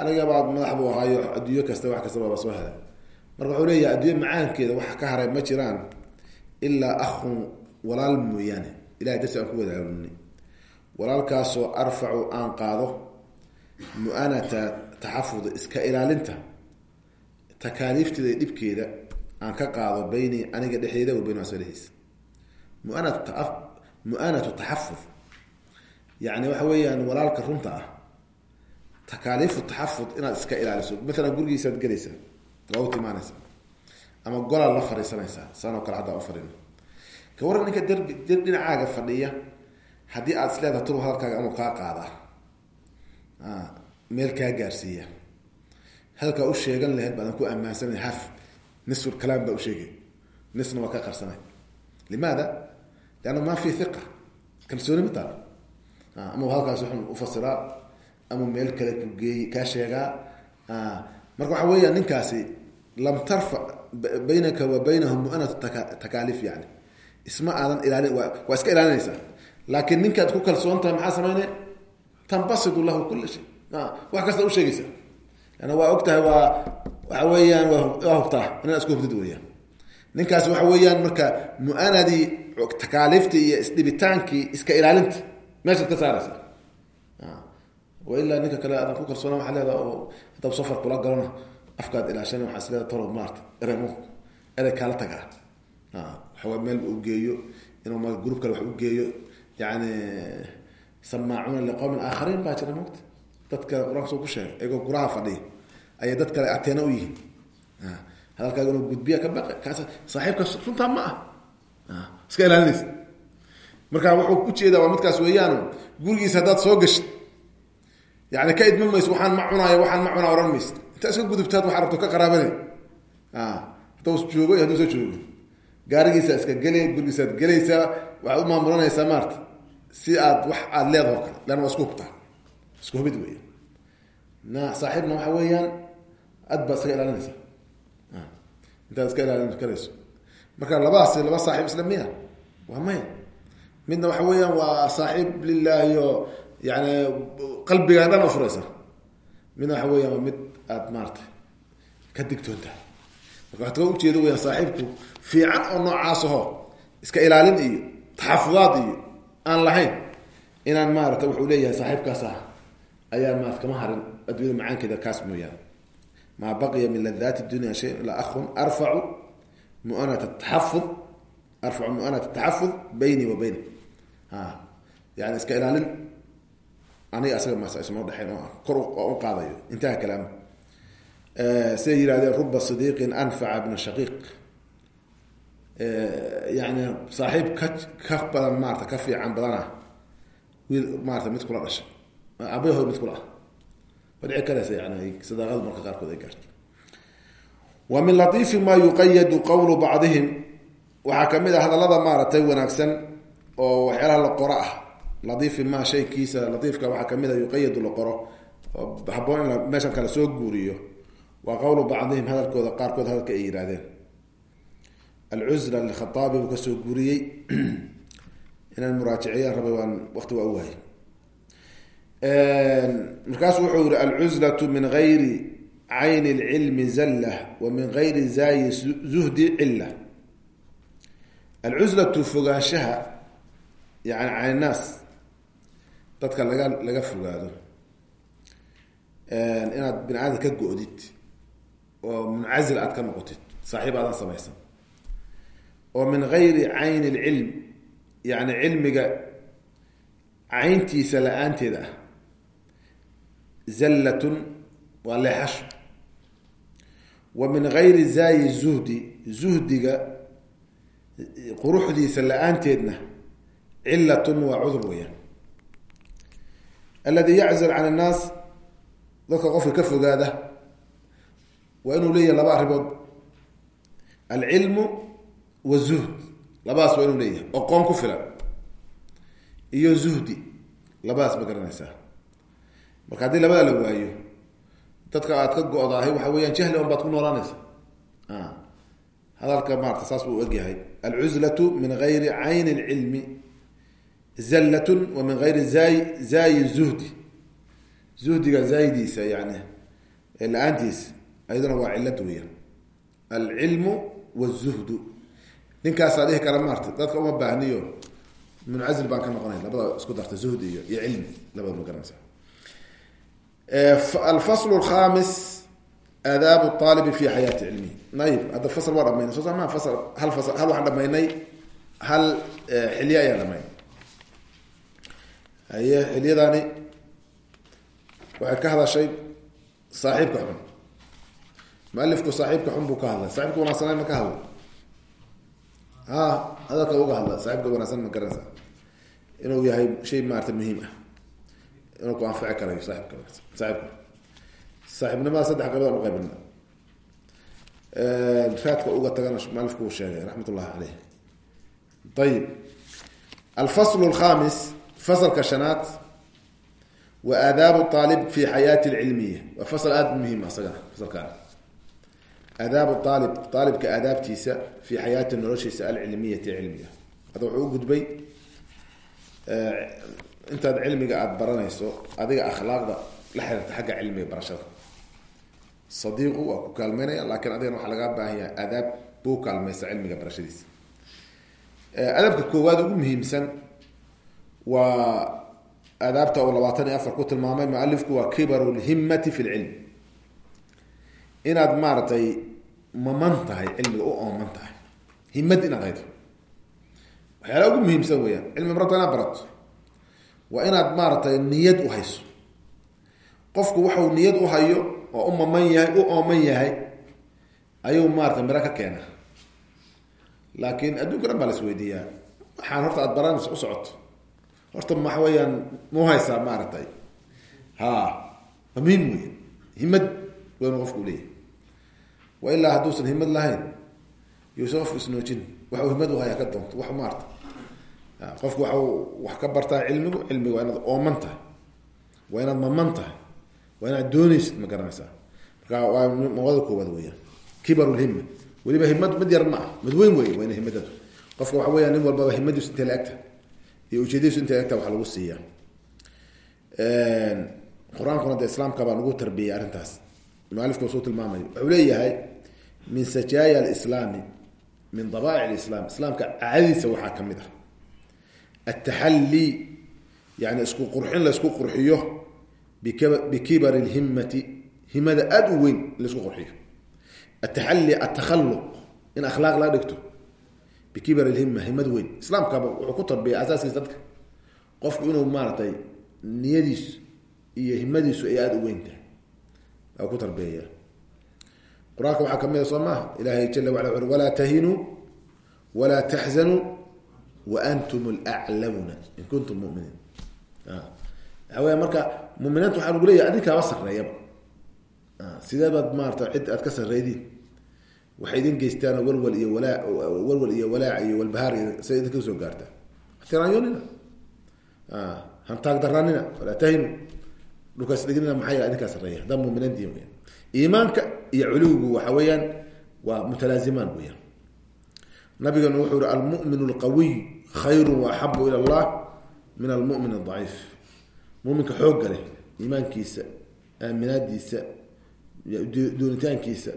Speaker 1: anigabaa madax buu ahaayo adduunyo kasta wax kastaba ba soo hela marka wuxuu leeyahay adduunye macaankeeda waxa ka haray ma jiraan ilaa ahun walaal mooyaane. Ilahay darsi aan ku wadaagni walaalkaasoo arfacu aan qaado mu'anata taxafud iska ilaalinta takaaliifteeda dhibkeeda aan ka qaado bayni aniga dhexdeeda wa bayn asalihiisa muanat mu'anatu taxafud yani waxa weeyaan walaalka runta ah takaaliifu taxafud inaad iska ilaaliso. Maalan gurigiisaad gelaysaa waa u timaanaysaa. Ama golaad la fariisanaysaa saanoo kale haddaa u fadhino. Ka waran ninka derbi der dhinacaaga fadhiya haddii aad isleedaha turu hadalkaaga amau kaa qaadaa meel kaa gaarsiiya. Hadalkaa u sheegan laheyd baadan ku ammaansanay haf nisful kalaam baa usheegay nisna waa ka qarsanay. Limaada lianna maa fi hiqa kalsooni ma taalo ama halkaas wuxun ufasiraa ama meel kale ku geey kaa sheegaa marka waxa weeya ninkaasi lam tarfa baynaka wa baynahum muanat takaalif yani isma aadan ilaalin waa iska ilaalinaysaa laakiin ninkaad ku kalsoon tahay maxaa sameynay tanbasidu lahu kula shay wax kasta usheegaysaa ana waa og tahay ninkaasi waxa weeyaan marka mu'anadii takaaliiftii iyo isdhibitaankii iska ilaalinta. Meeshaad ka saaraysa. Wailaa ninka kale aadan ku kalsoona waaa leedaa oo haddaad safar kula galona afkaad ilaashan waxaa is leeda talo maarta eremo erey kaala tagaa. Waxoogaa meel u geeyo inuu ma grup kale wax u geeyo. Yani samaacuuna liqowmin aakhariin baa jira mogta dad kale qur'aanka soo ku sheegay iyagoo guraha fadhiya. Ayay dad kale ateena u yihiin hadalkaaga inuu gudbiya ka baqe kaas saaxiibkaas runtaa ma ah iska ilaalinaysa. Marka wuxuu u jeedaa waa midkaas weeyaan gurigiisa haddaad soo gashid yani ka idma mayso waxaan ma cunaayo waxaan ma cunaa ohan maysa intaa iska gudubtaad waxaa rabto ka qaraabanay hadduu joogo iyo hadduu joogo. Gaarigiisa iska gelay gurigiisaad gelaysaa waxaad u maamulanaysaa maarta si aad wax aada leedaho kale. Leanna waa isku hubtaa. Isku hubid weya na saaxiibna waxa weeyaan ad baa ilaalinaysa intaad iska ilaalin karayso marka labadaas laba saaxiib isla miya waa maya midna waxa weeyaan waa saaxiib lilaahi oo yani qalbigaa dhan u furaysa. Midna waxa weeyaan waa mid aada maarata ka digtoontahay marka waxaad kaga ujeeda weyaan saaxiibku fiican oo noocaas aho iska ilaalin iyo taxafudaad iyo aan lahayn inaan maarata wuxuu leeyahay saaxiibkaas ah ayaa maarata kama harin adduunyada macaankeeda kaas mooyaane maa baqiya min ladaati dunya shay ilaa ahun arfacu muanat taxafud arfacu muanat taxafud bayni wa bayni. Yani iska ilaalin. Aniga asaga mas isnoo dhexeyn oo kor oo u qaadayo. Intaha kalaam siday yihahdeen ruba sidiiqin anfaca bna shaqiiq. Yani saaxiib ka ka badan maarata ka fiican badana wiil maarata mid kula dhashay mid kula ah wa min latiifi ma yuqayadu qowlu bacdihim waxaa ka mid a hadallada maaratay wanaagsan oo waxyaalaha la qoro ah. Latiifi ma shaykiisa latiifka waxaa ka mid a yuqayadu la qoro. Oo haboon in meeshan kale soo guuriyo. Waa qowlu bacdihim hadalkooda qaarkood hadalka ay yidhahdeen alcusla lkhaaabi buu ka soo guuriyey. Inaan muraajiciyaan rabay waan waqti waa u waayay markaasu wuxuu yihi alcuslatu min gayri cayni lcilmi zalla wa min gayri zaayi zuhdi cilla. Alcuslatu fogaanshaha yani can innaas dadka laga laga fogaado. Inaad bini aadam ka go-did oo muncazil aad ka noqotid saaxiib aadan samaysan. Oo min gayri cayni lcilm yani cilmiga cayntiisa la'aanteeda ah zallatun waa leexasho wa min gayri zaayi zuhdi zuhdiga quruxdiisa la'aanteedna cilatun waa cudur weeyaan. Aladi yaczal can annaas dadka qofka ka fogaada waa inuu leeyahay laba arrimood. Alcilmu wazuhd labadaas waa inuu leeyahay oo qoon ku filan. Iyo zuhdi labadaas ma garanaysaa marka haddii labada la waayo dadka aad ka go-daahay waxa weeyaan jahli on baad ku noolaanaysa hadalka maarata saas buu egyahay alcuzlatu min gayri cayni lcilmi zallatun wa min gayri zay zaayi zuhdi. Zuhdiga zaayidiisa yani la'aantiisa ayaduna waa cilad weeyaan. Alcilmu wzuhdu ninkaasaa dhihi kara maarta dadka uma baahniyo. Muncazil baan ka noqonay labada isku darta zuhdi iyo iyo cilmi labada ma alfasl lkhamis aadaabu aalibi fi xayaati cilmihi ayib hadda fasl waa dhamaynay soo sama fasl hal fasl hal waxaan dhamaynay hal xilye ayaan dhamaynay haye xilyadani waxay ka hadashay saaxiibka xun mualifku saaxiibka xun buu ka hadlay saaxibka wanaagsanay ma ka hadlay ha hadalka uga hadla saaxibka wanaagsan ma garanaysa inuu yahay shay maarata muhiim ah inuu ku anfici karayo saaibka saaibka saaxibnimada saddex qaybood aan uqaybina raadka uga tagana mualifku uu sheegay raxmat ullahi caleyh ayib alfasl lkhamis faslka shanaad wa aadaabu aalib fi xayaati lcilmiya waa fasl aada muhiim ah isagana fasalkaan. Aadaabu aalib aalibka aadaabtiisa fi xayaati noloshiisa alcilmiyati cilmiga hadda wuxuu u gudbay intaad cilmiga aada baranayso adiga akhlaaqda la xiriirta xagga cilmiga barashada. Sadiiqu waa ku kaalmeynaya laakiin adigana waxaa lagaa baahan yahay adaab buu kaalmaysa cilmiga barashadiisa. Adabka koowaad ugu muhiimsan waa aadaabta uu labaatan iyo afar ku tilmaamay mualifku waa kibaru lhimmati fi lcilm inaad maaragtay maman tahay cilmiga u ooman tahay. Himad inaad haydo. Waxyaalaha ugu muhiimsan weyaan cilmi marabta inaad barato waa inaad maaragtay niyad u hayso. Qofku waxau niyad u hayo oo u maman yahay u ooman yahay ayuu maarata miro ka keena laakiin adduunka dhan baa la isweydiiyaa waxaan horta aada baranaysa u socoto. Horta waxa weeyaan mau haysaa maaragtay? Ha muhiim wey himad waynu qofku leeyahay. Wa ilaa hadduusan himad lahayn yuusan qofku isnoojin waxuu himad u ka doonto. Wax maarata qofku waxau wax ka bartaa cilmigu cilmiga waa inaad ooman tahay waa inaad maman tahay waa inaad doonaysid ma garanaysaa. Marka waa mawada koowaad weyaan kibar lhima weliba himad mid yar ma ah mid weyn wey waa ina himadadu qofka waxa weya nin walbaba himadiisu intay la egta iyo ujeedadiisu intay egta wax lagu siiya qur'aankuna de islaamka baa lagu tarbiyay arrintaas. Mualifka suu tilmaamayo wuxuu leeyahay min sajaaya alislaami min dabaa'ic lislaam islaamka caadadiisa waxaa ka mid ah ataxallii yani isku qurxin la isku qurxiyo bikibari lhimmati himada aada u weyn la isku qurxiyo ataxalli atakhalluq in akhlaaq laga dhigto bikibar lhima himad weyn islaamkaba wuxuu ku tarbiyay asaaskiisa dadka qofku inuu maaratay niyadiisu iyo himadiisu ay aada u weyn tahay waa ku tarbiyeya qur'aanka waxaa ka mid a soo maaha taxzanuu wa antum laclawna in kuntum muminiin waxa weya marka muminiinta waxaa lagu leeyahy adinkaaba sareeyaba sidee baad maarata cid aad ka sareydiin waxay idin geystaan walwal iyo walaa walwal iyo walaac iyo walbahaar say idinka soo gaartaa tiraanyoonina hantaag daraanina walaa tahinu dhulkaas dhignina maxaa yal idinkaa sareeya haddaa muminiintiin weyaan iimaanka iyo culuwigu waxa weeyaan waa mutalaazimaan weyaan nabigana wuxuu yihi almumin khayru waaxabu ila allah min almumin adaciif muminka xoogga leh iimaankiisa aaminaadiisa doonitaankiisa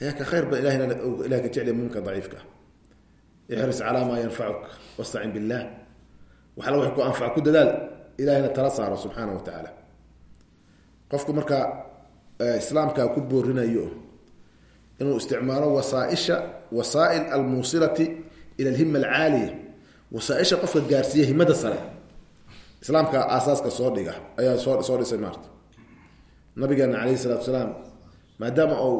Speaker 1: ayaa ka khayr badan ilahna ilahay ka jeclay muminka daciifka ah ixris calaa maa yanfacuk wastacin billah. Wax alla wax ku anfac ku dadaal ilahayna tala saaro subxaana wa tacaala qofku marka islaamkaa ku boorinayo inuu isticmaalo wasaaisha wasaail almuusilati ila alhima alcaaliya wasaaisha qofka gaarsiiya himada sare islaamka aasaaska soo dhiga ayaa soo soo dhisay maarta. Nabigeena calayhi salatu salaam maadaama uu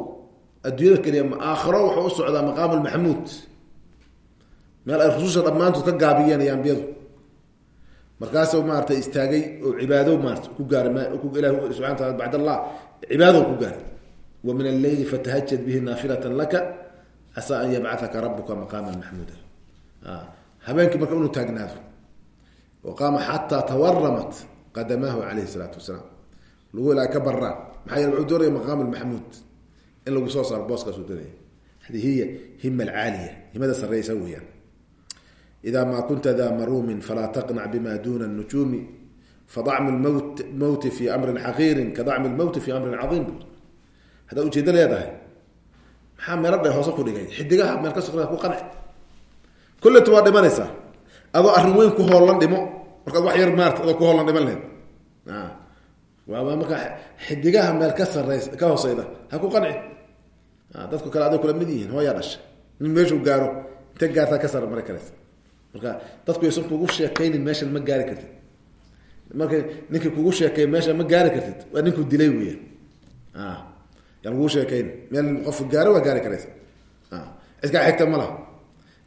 Speaker 1: adduunyada keliya aakhiro wuxuu u socdaa maqaam lmaxmuud meel ay rususha dhammaantood ka gaabiyeen iyo ambiyadu markaasuu maaratay istaagay oo cibaado maarata ku gaaray ilah subana wataala bacd allah cibaado ku gaaray wa min alleyli fatahajad bihi naafilatan laka casaa an yabcataka rabuka maqaama maxmuuda habeenkii marka inuu taagnaado wa qaama xataa tawaramat qadamaahu calayhi salaatu wasalaam. Lagu ilaa ka baraan maxaa yeele wuxuu doonaya maqaam lmaxmuud in lagu soo saaro booskaasuu doonaya hiya hima alcaaliya himada sareysa weeyaan. Ida ma kunta da maruumin falaa taqnac bima duna nujuumi fadacmu lmowt mowti fi amrin xaqiirin ka dacmi lmowti fi amrin caiim bu haddaad ujeedo leedahay maxaa meelo dha hoose ku dhigay? Xidigaha meel ka sokda ku qanci kulletu waa dhimanaysaa adoo arrin weyn ku hoolan dhimo. Markaad wax yar maarta adoo ku hoolan dhiman lehed. Waa markaa xidigaha meel ka sareys ka hooseyda ha ku qanci. Dadku kale aday kula mid yihiin hooyaa dhasha. Nin meeshuu gaaro inta gaartaa ka sare mari karaysa marka dadku aysan kugu sheekaynin meeshan ma gaari kartid. Marka ninkii kugu sheekeey meeshan ma gaari kartid. Waa ninkuu dilay weya yaan kugu sheekaynin meel qofku gaaro waa gaari karaysa. Cidkaa xigta ma laha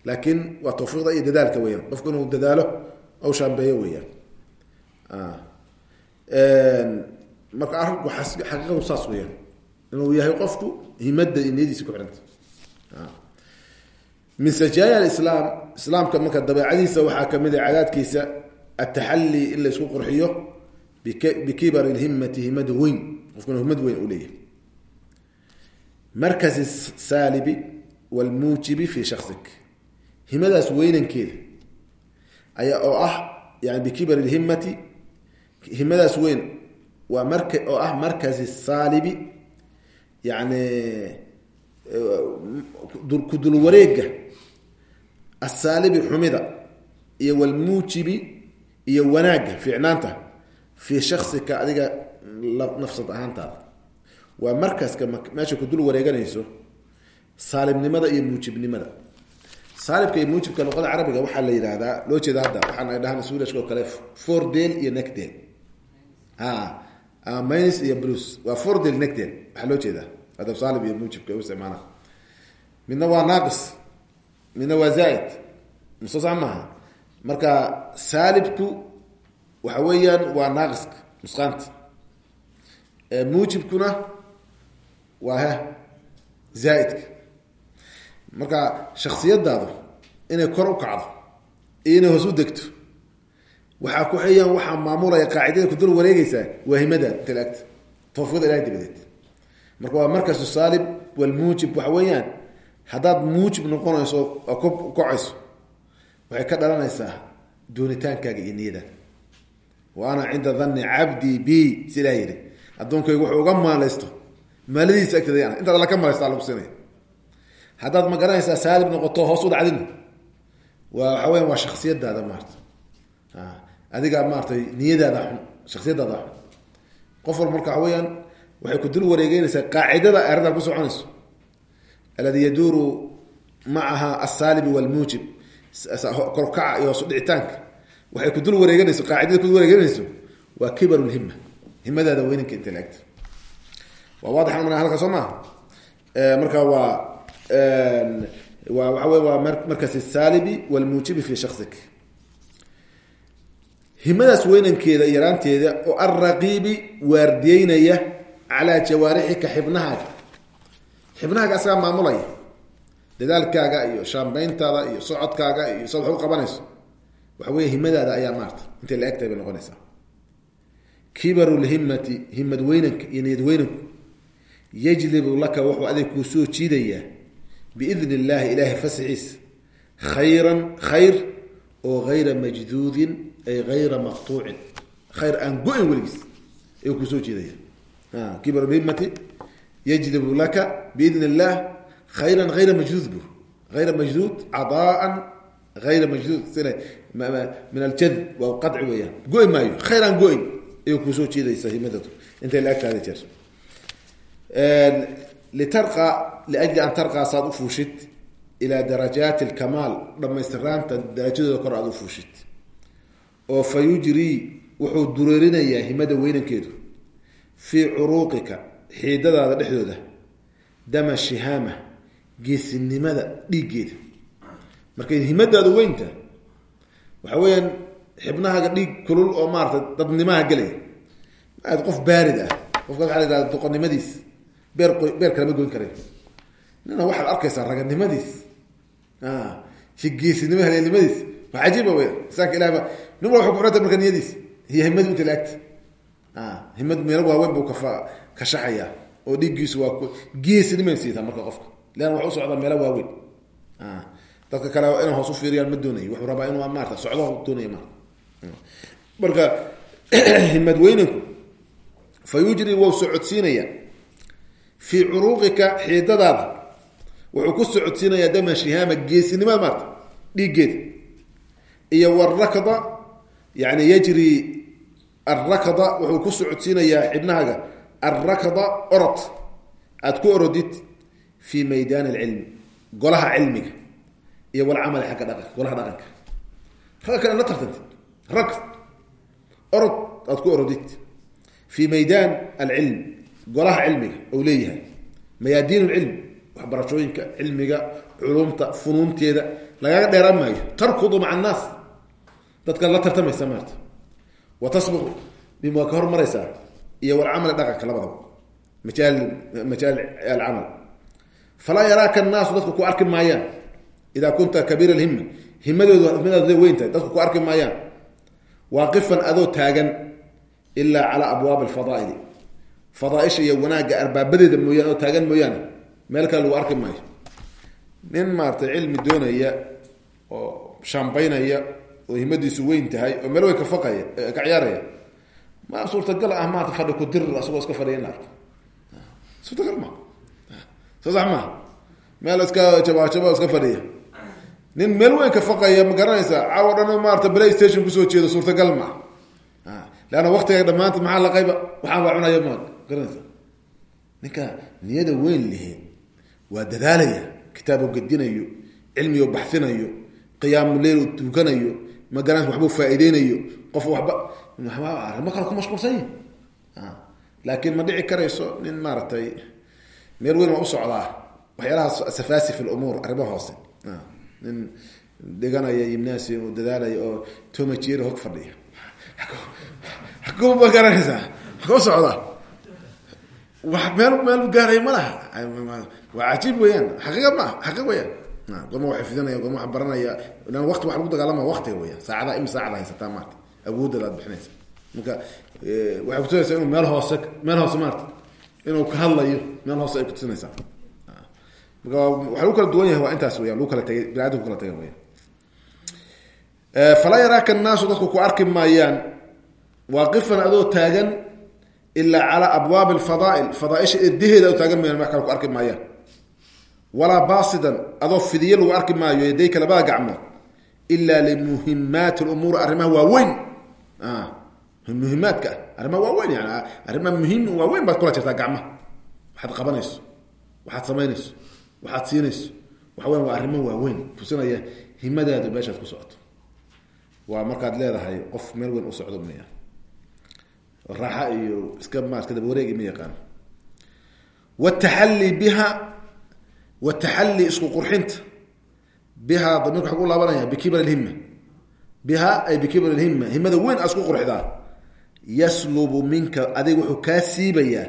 Speaker 1: laakiin waa tawfiiqda iyo dadaalka weyaan qofku inuu dadaalo ou shaambeeyo weyaan marka arinku xaqiiqadu saas weyaan inuu yahay qofku himada iyo niyadiisa ku xiranta. Min sajaaya alislaam islaamka marka dabeecadiisa waxaa ka mid a cadaadkiisa ataxalli in la isku qurxiyo bikibar lhimati himada weyn. Qofkuna himad weyn u leeyahay. Markazi saalibi walmuujibi fi shaksik himadaas weynankeeda ayaa oo ah yani bikibar lhimati himadaas weyn waa marka oo ah markazi saalibi yani ku dul wareega asaalibi xumida iyo walmuujibi iyo wanaagga fiicnaanta fii shaksika adiga nafsad ahaantaada. Waa markaska meesha ku dul wareeganayso saalibnimada iyo muujibnimada saalibka iyo muujibka luqada carabiga waxaa la yidhaahdaa loo jeeda hadda waxaan ay dhahaan swilishka oo kale fordel iyo necdel a minus iyo bruce waa fordel necdel waxaa loo jeedaa. Hadda saalib iyo muujibka u isticmaala. Midna waa naaqis midna waa zaaid mso saa marka saalibku waxa weeyaan waa naaqiska nusqaanta. Muujibkuna waa he zaaidka marka shaksiyadaadu inay kor u kacdo iyo inay hoos u degto waxaa ku xiyaan waxaa maamulaya qaacidada ku dul wareegeysaa waa himadaad inta laagta tawfiiqda ilahay dabadeed. Marka waa markasu saalib walmuujib waxa weeyaan haddaad muujib noqonayso oo ko kocayso waxay ka dhalanaysaa doonitaankaaga iyo niyada wa cinda dhanni cabdii b sidaa yidhi. Addoonkaygu wuxuu uga maalaysto maaladiisa agteeda intaad alla ka malaysta lagu siinaya haddaad ma garanaysaa saalib noqoto hoos u dhacdin. Waa waxa weyan waa shaksiyadaada maarata adiga maaratay niyadaada xun shaksiyadaada xun. Qof walba marka waxa weyaan waxay ku dul wareegeynaysaa qaacidada arrintan ku soconayso. Aladi yaduuru macaha asaalibi walmuujib korkaca iyo hoos dhicitaanka. Waxay ku dul wareeganayso qaacidada ku wareeganayso waa kibar lhima himadaada weynanka inta laagta waa waadix mana halka soo maaha marka waa waa waxa waa fi shaksik himadaas weynankeeda yaraanteeda oo alraqiibi waardiyeynaya calaa jawaarixika xibnahaaga. Xibnahaaga asagaa maamulaya. Dadaalkaaga iyo shaambeyntaada iyo socodkaaga iyo saad wax u qabanayso. Waxa wey himadaada ayaa maarta intay la egtahay bay noqonaysaa. Kibaru lhimati himad weynanka iyo niyad weynanku. Yajlibu laka wuxuu adig kuu soo jiidayaa biidn illaahi ilaahay fasxiisa khayran khayr oo hayra majduudin ay hayra maqtuucin. Khayr aan go-in weligiis ayuu kuu soo jiidaya kibaru lhimati yajlibu laka biidn illah khayra hayra majduud bu hayra majduud. Cadaan hayra majduud min aljad waa qadci weeyaan. Go-i maayo khayr aan go-in ayuu kuusoo jiidaysa himadadu intay la agtaada jeer litarqa liajli an tarqaa saad u fuushid ilaa darajaati alkamaal dhammaystiraanta darajadooda kor aad u fuushid oo fa yujrii wuxuu dureerinayaa himada weynankeedu fii curuuqika xiidadaada dhexdooda dama shihaama geesinimada dhiiggeeda markay himadaadu weynta waxa weeyaan xibnahaaga dhiig kulul oo maarata dadnimaha gelaya aad qof baarid ah qofka waxa la yihahda beer kalama goyn karayo nina waxaad arkaysaa raganimadiis. Geesinima haleelnimadiis. Waa cajiiba wey insaanka ilahi ba nin wal kuxuranta marka niyadiis? Iyo himadu inta laagta himad meelo waaweyn buu kafa kashaxaya oo dhiiggiisu waa geesinima siitaa marka qofka. Leanna wax u socdaa meelo waaweyn. Dadka kale inay hoos u fiiriyaan ma doonayo wuxuu rabaa inuu maarata socdo doonaya ma marka himad weynanku fa yujri wou socodsiinaya fii curuuqika xiidadaada. Wuxuu ku socodsiinayaa dama shihaama geesinimada maarta dhiiggeeda. Iyo warakda yani yajri alrakda wuxuu ku socodsiinayaa xibnahaaga alrakda orod aad ku orodid fii maydaan alcilmi golaha cilmiga iyo walcamali agga dhaqanka golaha dhaqanka. Ragga kale la tartantid rag orod aad ku orodid fii maydaan alcilm golaha cilmiga ou leeyahay. Mayaadiin lcilm waxbarashooyinka cilmiga culumta funuunteeda lagaga dheeraan maayo. Tarkudu maca annaas. Dadka la tartamaysa maarta. Wa tasbiqu bim waa ka hormaraysaa iyo walcamali dhaqanka labadaba. Majaal majaal alcamal. Falaa yaraaka annaasu dadku ku arki maayaan. Idaa kunta kabiir alhima himadoodu himadaada weyn tahay dadku ku arki maayaan. Waaqifan adoo taagan ilaa calaa abwaabi alfadaa'ili fadaaisha iyo wanaagga arbaabadeeda mooyaane oo taagan mooyaane meel kale lagu arki maayo. Nin maaratay cilmi doonaya oo shambaynaya oo himadiisu weyn tahay oo meel way kafaqaya ka ciyaaraya ma suurtagal ah maata fadhi ku dirir asagoo iska fadhiya in la arko. Suurtagal ma. Soo sax meel iska jabaajaba iska fadhiya. Nin meel weyn kafaqaya ma garanaysa caawo dhan maarata play station ku soo jeedo suurtagal ma. Leanna waktiga dhamaanta maxaa la qayba? Waxaan waa cunaya ma garanaysa ninka niyada weyn lihi waa dadaalaya kitaab gedinayo cilmi oo baxsinayo qiyaamu leil oo tuukanayo ma garanaysa waxbuu faaideynayo qof waba arimo kale ku mashquulsan yahi laakiin ma dhici karayso nin maaragtay meel weyn waa socdaa waxyaalaha safasi fi lumuur arrimo hoose. Nin dhiganaya gimnasium oo dadaalaya oo tomajero hog fadhiya. Ma garanaysaa? Haka u socdaa wax meel meel gaaray ma laha. Waa cajiib weyaan xaqiiqa maaha xaqiiq weyaan goorma wa xifdinaya goorma wax baranaya. Lan waqti wax lagu dagaalama waqtiga weya saacada ima saacada haysataa maarta. Awoodada aad bixinaysa. Marka waxay kutusinaysaa inuu meel hoose meel hoose maarta inuu ka hadlayo meel hoose ay kutusinaysaa marka waxa lagu kala duwan yahay waa intaas weyan lagu kala tegay biniadam ku kala tagay weyan falaa yaraaka annaasu dadku ku arki maayaan. Waaqifan adoo taagan ilaa calaa abwaabi alfadaail fadaaisha edaheeda adoo taagan mayaan wax kale ku arki maayaan walaa baasidan adoo fidiye lagu arki maayo yadayka labada gacmood. Ilaa limuhimaati lumuuri arrimaha waaweyn. Muhimaadka ah arrimaha waaweyn yani arrimaha muhiim waaweyn baad kula jirtaa gacmaha waxaad qabanayso waxaad samaynayso waxaad siinayso. Waxa weyan waa arrimo waaweyn. Tusinaya himadaadu meeshaad ku socoto. Waa markaad leedahay qof meel weyn u socdo maya raaxa iyo iska maarka daba wareegi ma yaqaan. Wataxalli biha wataxalli isku qurxinta. Bihaa damirka waxa ku laabanaya bikibar alhima biha ay bikibar alhima himada weyn aa isku qurxdaa. Yaslubu minka adig wuxuu kaa siibayaa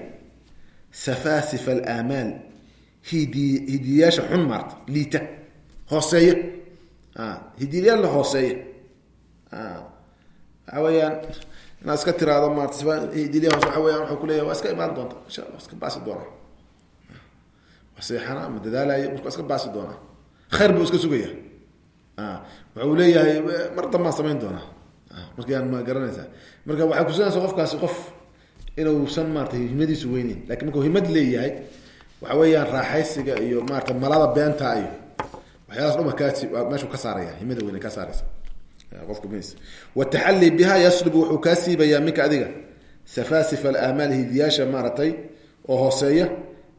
Speaker 1: safaasif alaamaal hidi hidiyayaasha xun maarta liita hooseeya. Hidiyayaal hooseeya. Waxa weeyaan inaad iska tiraado waxa weyan waxuu kuleyahay waa iska imaan doonta. Insha allah iska baasi doonaa. Seexana ama dadaalayo marka iska baasi doonaa. Khayr buu iska sugaya waxau leeyahay mar dambaan samayn doonaa. Markaan ma garanaysaa. Marka waxay qofkaasi qof inuusan maarata himadiisu weyneyn laakiin markuu himad leeyahay waxa weeyaan raaxaysiga iyo maarata malada beenta iyo waxyaalaas dhuma kaasi meeshuu ka saaraya himada weyne ka saaraysa qofka ms wataxalli biha yaslubu wuxuu kaa siibayaa minka adiga. Safaasif alaamaal hidiyaasha maaratay oo hooseeya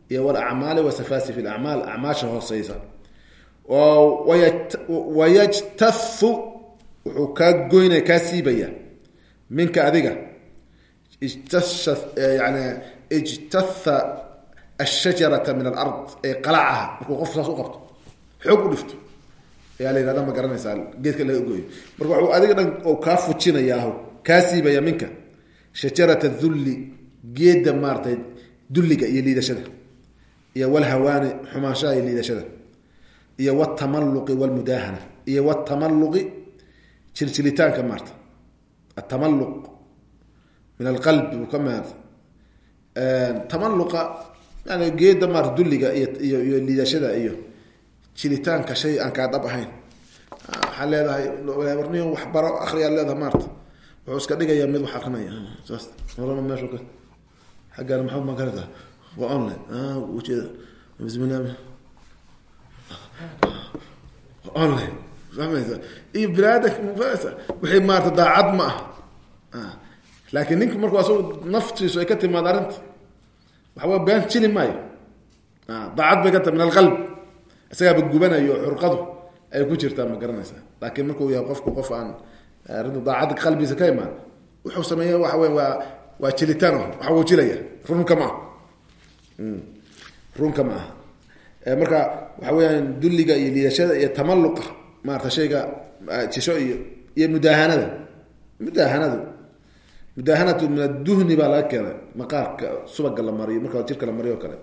Speaker 1: iyo walacmaali wasafasif acmaal acmaasha hooseysa. Wayajtathu wuxuu kaa goynaya kaa siibaya minka adiga. Yani ijtatha ashajarata min alard ee qalacaha markuu qofku saas u qabto xoog u dhifto ayaa la yihahda ma garanaysaa geedka laga goyo marka waxuu adiga dhan kaa fujinayaa kaa siibaya shajarata dhulli geeda maaratay dulliga iyo liidashada. Iyo walhawaani xumaanshaha iyo liidashada. Iyo watamalluqi walmudaahana iyo watamalluqi jiljilitaanka maarta atamalluq min alqalbi buu ka maarta tamalluqa yani geeda maarta dulliga iyo iyo iyo liidashada iyo jilitaanka shay aan kaa dhab ahayn. Waxaa leedahay warniyo wax baro akriyaad leedahay maarta. Wuxuu iska dhigayaa mid wax akrinaya saas. Horama meeshu ka. Xaggaana maxamed baan kaleta waa online. Ujeeda bismillah online. Fahmaysa iyo binaadamka mufasa wixii maarata daacad ma ah. Laakiin ninka markuu asagu naftiisu ay ka timaado arrinta waxawaa been jili maayo. Daacad bay ka tahay min alqalb isagaaba gubanayo xurqadu ay ku jirtaa ma garanaysaa laakiin markuu yahay qofku qof aan arrintu daacadda qalbiisa ka imaan wuxuu sameeya waxa wey waa waa jilitaan waxa wuu jilaya. Runka ma aha. Runka ma aha. Marka waxa weyaan dulliga iyo liidashada iyo tamalluqa maarata shayga jisho iyo iyo mudaahanada mudaahanadu mudaahanatu min aduhni baa laga keenay. Maqaarka subaga la mariyo marka jirka la mariyo kale.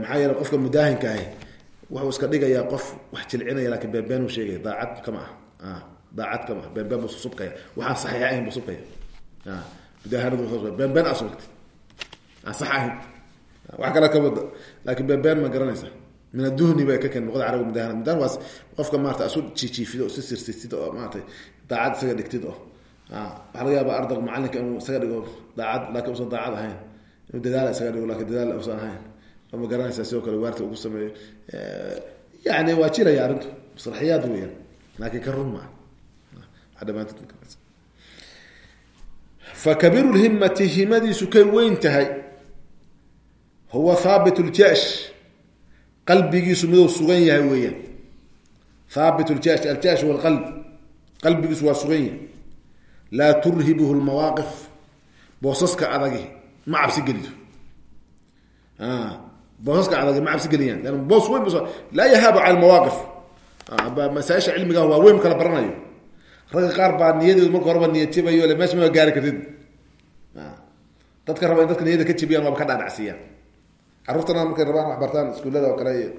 Speaker 1: Maxaa yeele qofka mudaahinka ahi wuxuu iska dhigayaa qof wax jilcinaya laakiin beenbeen uu sheegaya daacad kama ah daacad kama ah beenbeen buu subkaya waxaan saxiix ahayn buu subkaya. Mudaahanadu beenbeen aa subagtay aan sax ahayn. Wax kale ka wada laakin beenbeen ma garanaysa. Min aduhni bay ka keen luqada carabiga mudahana mudahan waa qofka maarata asu jijiifid oo si sirsisid oo maarata daacad isaga dhigtid oo. Waxaa laga yaaba ardayga macalinka inuu isaga dhigo daacad laakin usan daacad ahayn. Inuu dadaala isaga dhigo laakiin dadaal usan ahayn ma garanaysaa sidoo kale waarta ugu sameeyo yani waa jiraya arrintu maslaxiyaad weeyaan. Laakin ka run maa fakabiiru lhimati himadiisu kay weyn tahay. Huwa haabit ljash qalbigiisu miduu sugan yahay weeyaan. Haabit ljash aljash huwa alqalb qalbigiisu waa sugan yahay. Laa turhibuhu lmawaaqif boosaska adagi. Ma cabsi gelido boosaska adagi ma cabsi geliyaan. Boos weyn laa yahaabu cala lmawaaqif masaaisha cilmiga waa weyn kala baranayo. Ragga qaar baa niyadeedu marka horeba niyadjabayo le meesha ma gaari kartid. Dadka raba in dadka niyada ka jebiyaan waaba ka dhaadhacsiyaan. Carruurtana markay rabaan wax bartaan iskuullada oo kale iyo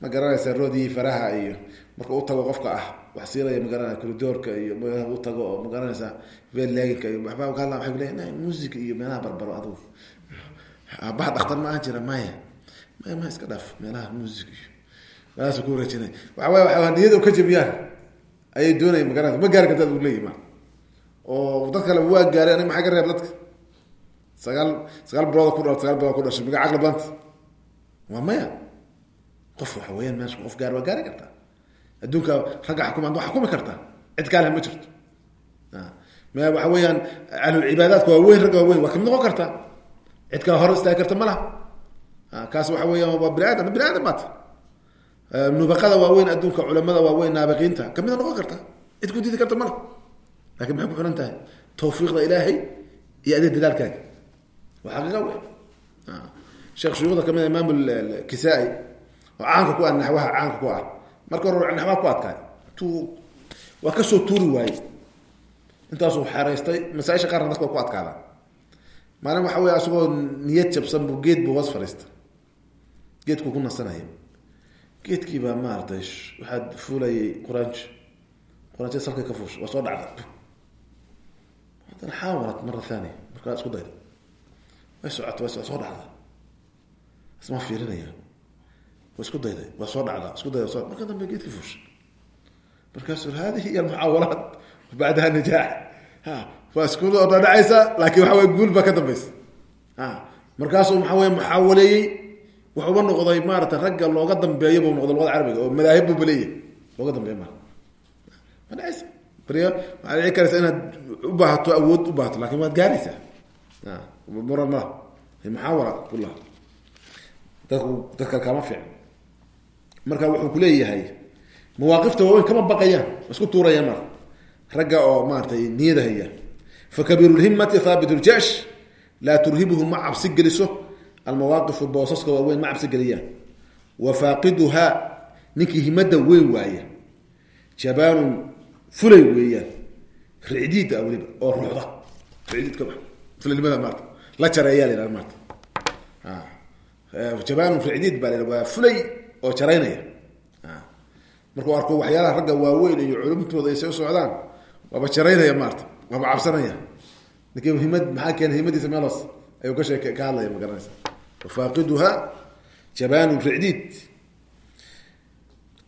Speaker 1: ma garanaysa roodii faraha iyo marka u tago qofka ah wax siinaya magaranaya koridoorka iyo u tago oo magaranaysa vellaginka iyo waxbaa ka hadla waxay kuleeyahay music iyo meelaha barbaro adugu. Aabaha dhaktar ma ahan jira ma iska dhaaf meelaha music iyo meelahaas ku wareejinay. Waxa waye waxa niyada ka jebiyaan. Ayay doonaya magaranaysa ma gaari karta adu leeyahy ma. Oo dad kale waa gaari anig maxaa ka reeb dadka? Sagaal sagaal bilooda ku dha sagaal bilood ku dhashay. Maga caqli badanta waa maya. Qof waxa weyaan meesha qof gaar waa gaari kartaa adduunka ragga xukumaad waa xukumi kartaa cid kaaleh ma jirto. M waxa weeyaan ahlulcibaadaadka waa weyn ragga waa weyn. Waa ka mid noqon kartaa cid kale hore istaagi karta ma laha kaas waxa weeyaan waa bini aadam bini aadam baata nubaqada waaweyn adduunka culamada waaweyn naabiqiinta kamida noqon karta. Cid ku diidi karta ma laha laakiin maxay ku xiran tahay? Tawfiiqda ilaahay iyo adeeg dadaalkaaga. Waa xaqiiqa wey sheekh shuyuukhda ka mid imaam kisaa-i oo caanka ku ah naxwaha caanka ku ah. Marka hore naxwaha ku adkaay. Tu waa ka soo tuuri waaye intaasuu xeeraystay masaaisha qaarna dadka waa ku adkaada. Maalin waxa wey asagoo niyad jabsan bu geed buu hoos fadhiista geedku ku nasanaya geedkii baa maaratay waxaad fuulayay quraanjo quraanjo salka ka fuusha waa soo dhacda haddana xaawalat mara thaniya markaa isku dayda. Way socota way soo dhacda isma fiirinaya. Wa isku dayday waa soo dhacdaa isku dayda so marka dambe geedka fuusha markaasu hadihi iyo almuxaawalaat bacdaha najaax ha waa isku dhadhacaysa laakin waxa wey guul ka dambaysa. Markaasuu maxaa wey muxaawaleeyey wuxuuba noqday maarata ragga looga dambeeyo buu noqday luqada carabiga oo madaahib buba leeyahy looga dambeeyo ma ma waxaad dhici karaysa inaad u baahato awood u baahato laakiin waad gaaraysaa. Muran malaha muxaawala kulaha dadku dadka kama fiicn marka wuxuu kuleeyahay mawaaqifta waaweyn kama baqayaan isku tuurayaan mar. Ragga oo maaratay niyada haya fakabiiru lhimati haabit ljash laa turhibuhu ma cabsi geliso almawaaqifu boosaska waaweyn ma cabsi geliyaan wa faaqiduhaa ninkii himada weyn waaya jabaanun fulay weeyaan. Ricdiida weliba oo ruuxda. Rididka fulanimada maarta. La jareeyaa la yihahda maarta jabaanun ricdiid baa la waa fulay oo jaraynaya. Markuu arko waxyaalaha ragga waaweyn iyo culumtooda ay soo socdaan waaba jaraynaya maarta. Waaba cabsanaya. Ninkii himad maxaa keena himadiisa meeloos? Ayuu ka sheek ka hadlaya magaranaysa wafaaqiduha jabaanun ricdiid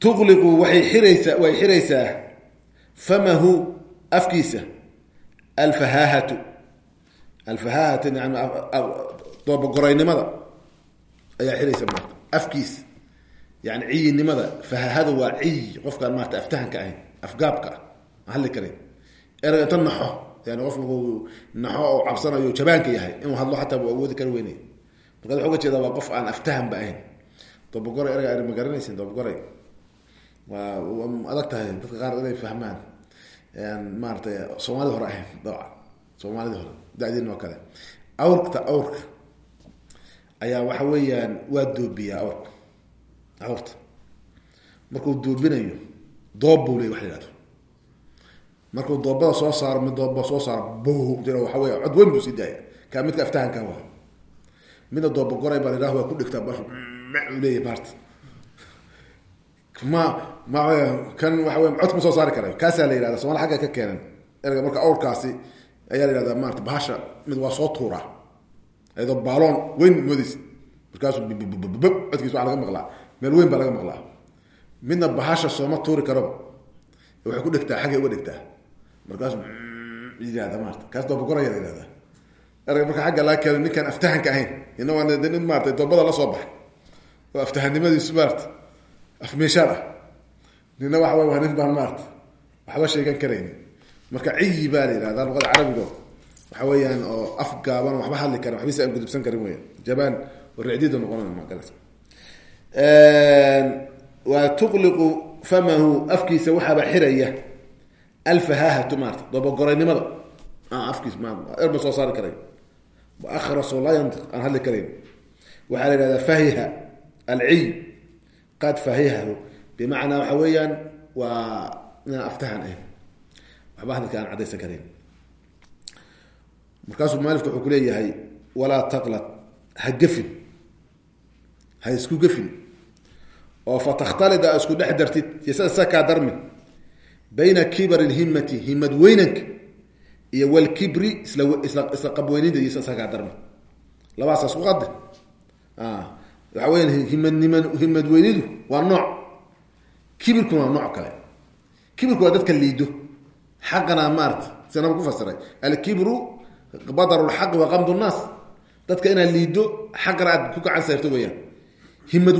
Speaker 1: tuqliqu waxay xiraysaa way xiraysaa famahu afkiisa alfahaahatu alfahaahatu yani doobagoraynimada ayaa xiraysa maarta afkiisa yani ciyinimada fahaahada waa ciy qofkaan maarata aftahanka ahayn afgaabka ah aan hadli karayn erga inta naxo yani qof markuu naxo oo cabsanayo jabaanka yahay inuu hadlo xataa u awoodi kara weynay markaad waxa uga jeeda waa qof aan aftahanba ahayn. Doobagoray erga ma garanaysin doobagoray waa waa adag tahay dadka qaar inay fahmaan. Maaratay soomaalida hore ahayn dabca soomaalida hore dadiin oo kale. Awrta awrka ayaa waxa weeyaan waa doobiyaa awrka awrta. Markuu doobinayo doob buu ley wax la yihahdo markuu doobada soo saaro mid dooba soo saaro bo jiro waxa wey cod weyn buu sii daaya kaa midka aftahanka waa midna dooba goray baa la waa ku dhigtaa ba leeyahy maarta ma ma kan waxa wey cod ma soo saari karayo kaasaa la yihahda somalia agga ka keenan. Erga marka awrkaasi ayaa la yihahdaa maarata bahasha mid waa soo tuuraa ayadoo baaloon weyn moodis. Markaasuu bbbb waa laga maqlaa. Meel weyn baa laga maqlaa. Midna bahasha sooma tuuri karoba waxay ku dhegtaa xaggay uga dhegtaa markaasu yihahda maarata kaas doobagoraya la yihahda erga marka agga laga keeno ninkaan aftahanka ahayn. Ina waa nin maarata doobada la soo baxay. Oo aftahanimadiisu maarata afmeeshaan ah. Nina waxa waa nin baan maarata waxba sheegan karayn marka ciyi baa la yihahda luqada carabigo waxa weeyaan oo af gaaban waxba hadli karin waxbisi aan gudubsan karin weya jabaan ricdida noqona magaras waa tuqliqu famahu afkiisa waxaaba xiraya. Alfahaahatu maarata doobagoraynimada afkiis erma soo saari karay akhraso laa yantiq aan hadli karayn waxaa la yihahdaa fahiha alciy qad fahihahu bimacnaa waxa weeyaan waa inaan aftahan ahayn waxba hadalka aan cadaysan karayn markaasuu mualifku wuxuu kuleeyahay walaa taqlad ha gefin ha isku gefin oo fataktalid a isku dhex dartid sakaa darmin bayna kibari lhimati himad weynanka iyo walkibri isla isla qabweynida iyo sakaa darmin labaasa isku qadi waxa weya himadnima himad weynidu waa nooc. Kibirkuna waa nooc kale. Kibirku waa dadka liido xaqana maarata sinaba ku fasiray. Alkibru badru lxaqi wa qamdu nnaas dadka inaad liido xaqana ku gacan sayrto weyaan himad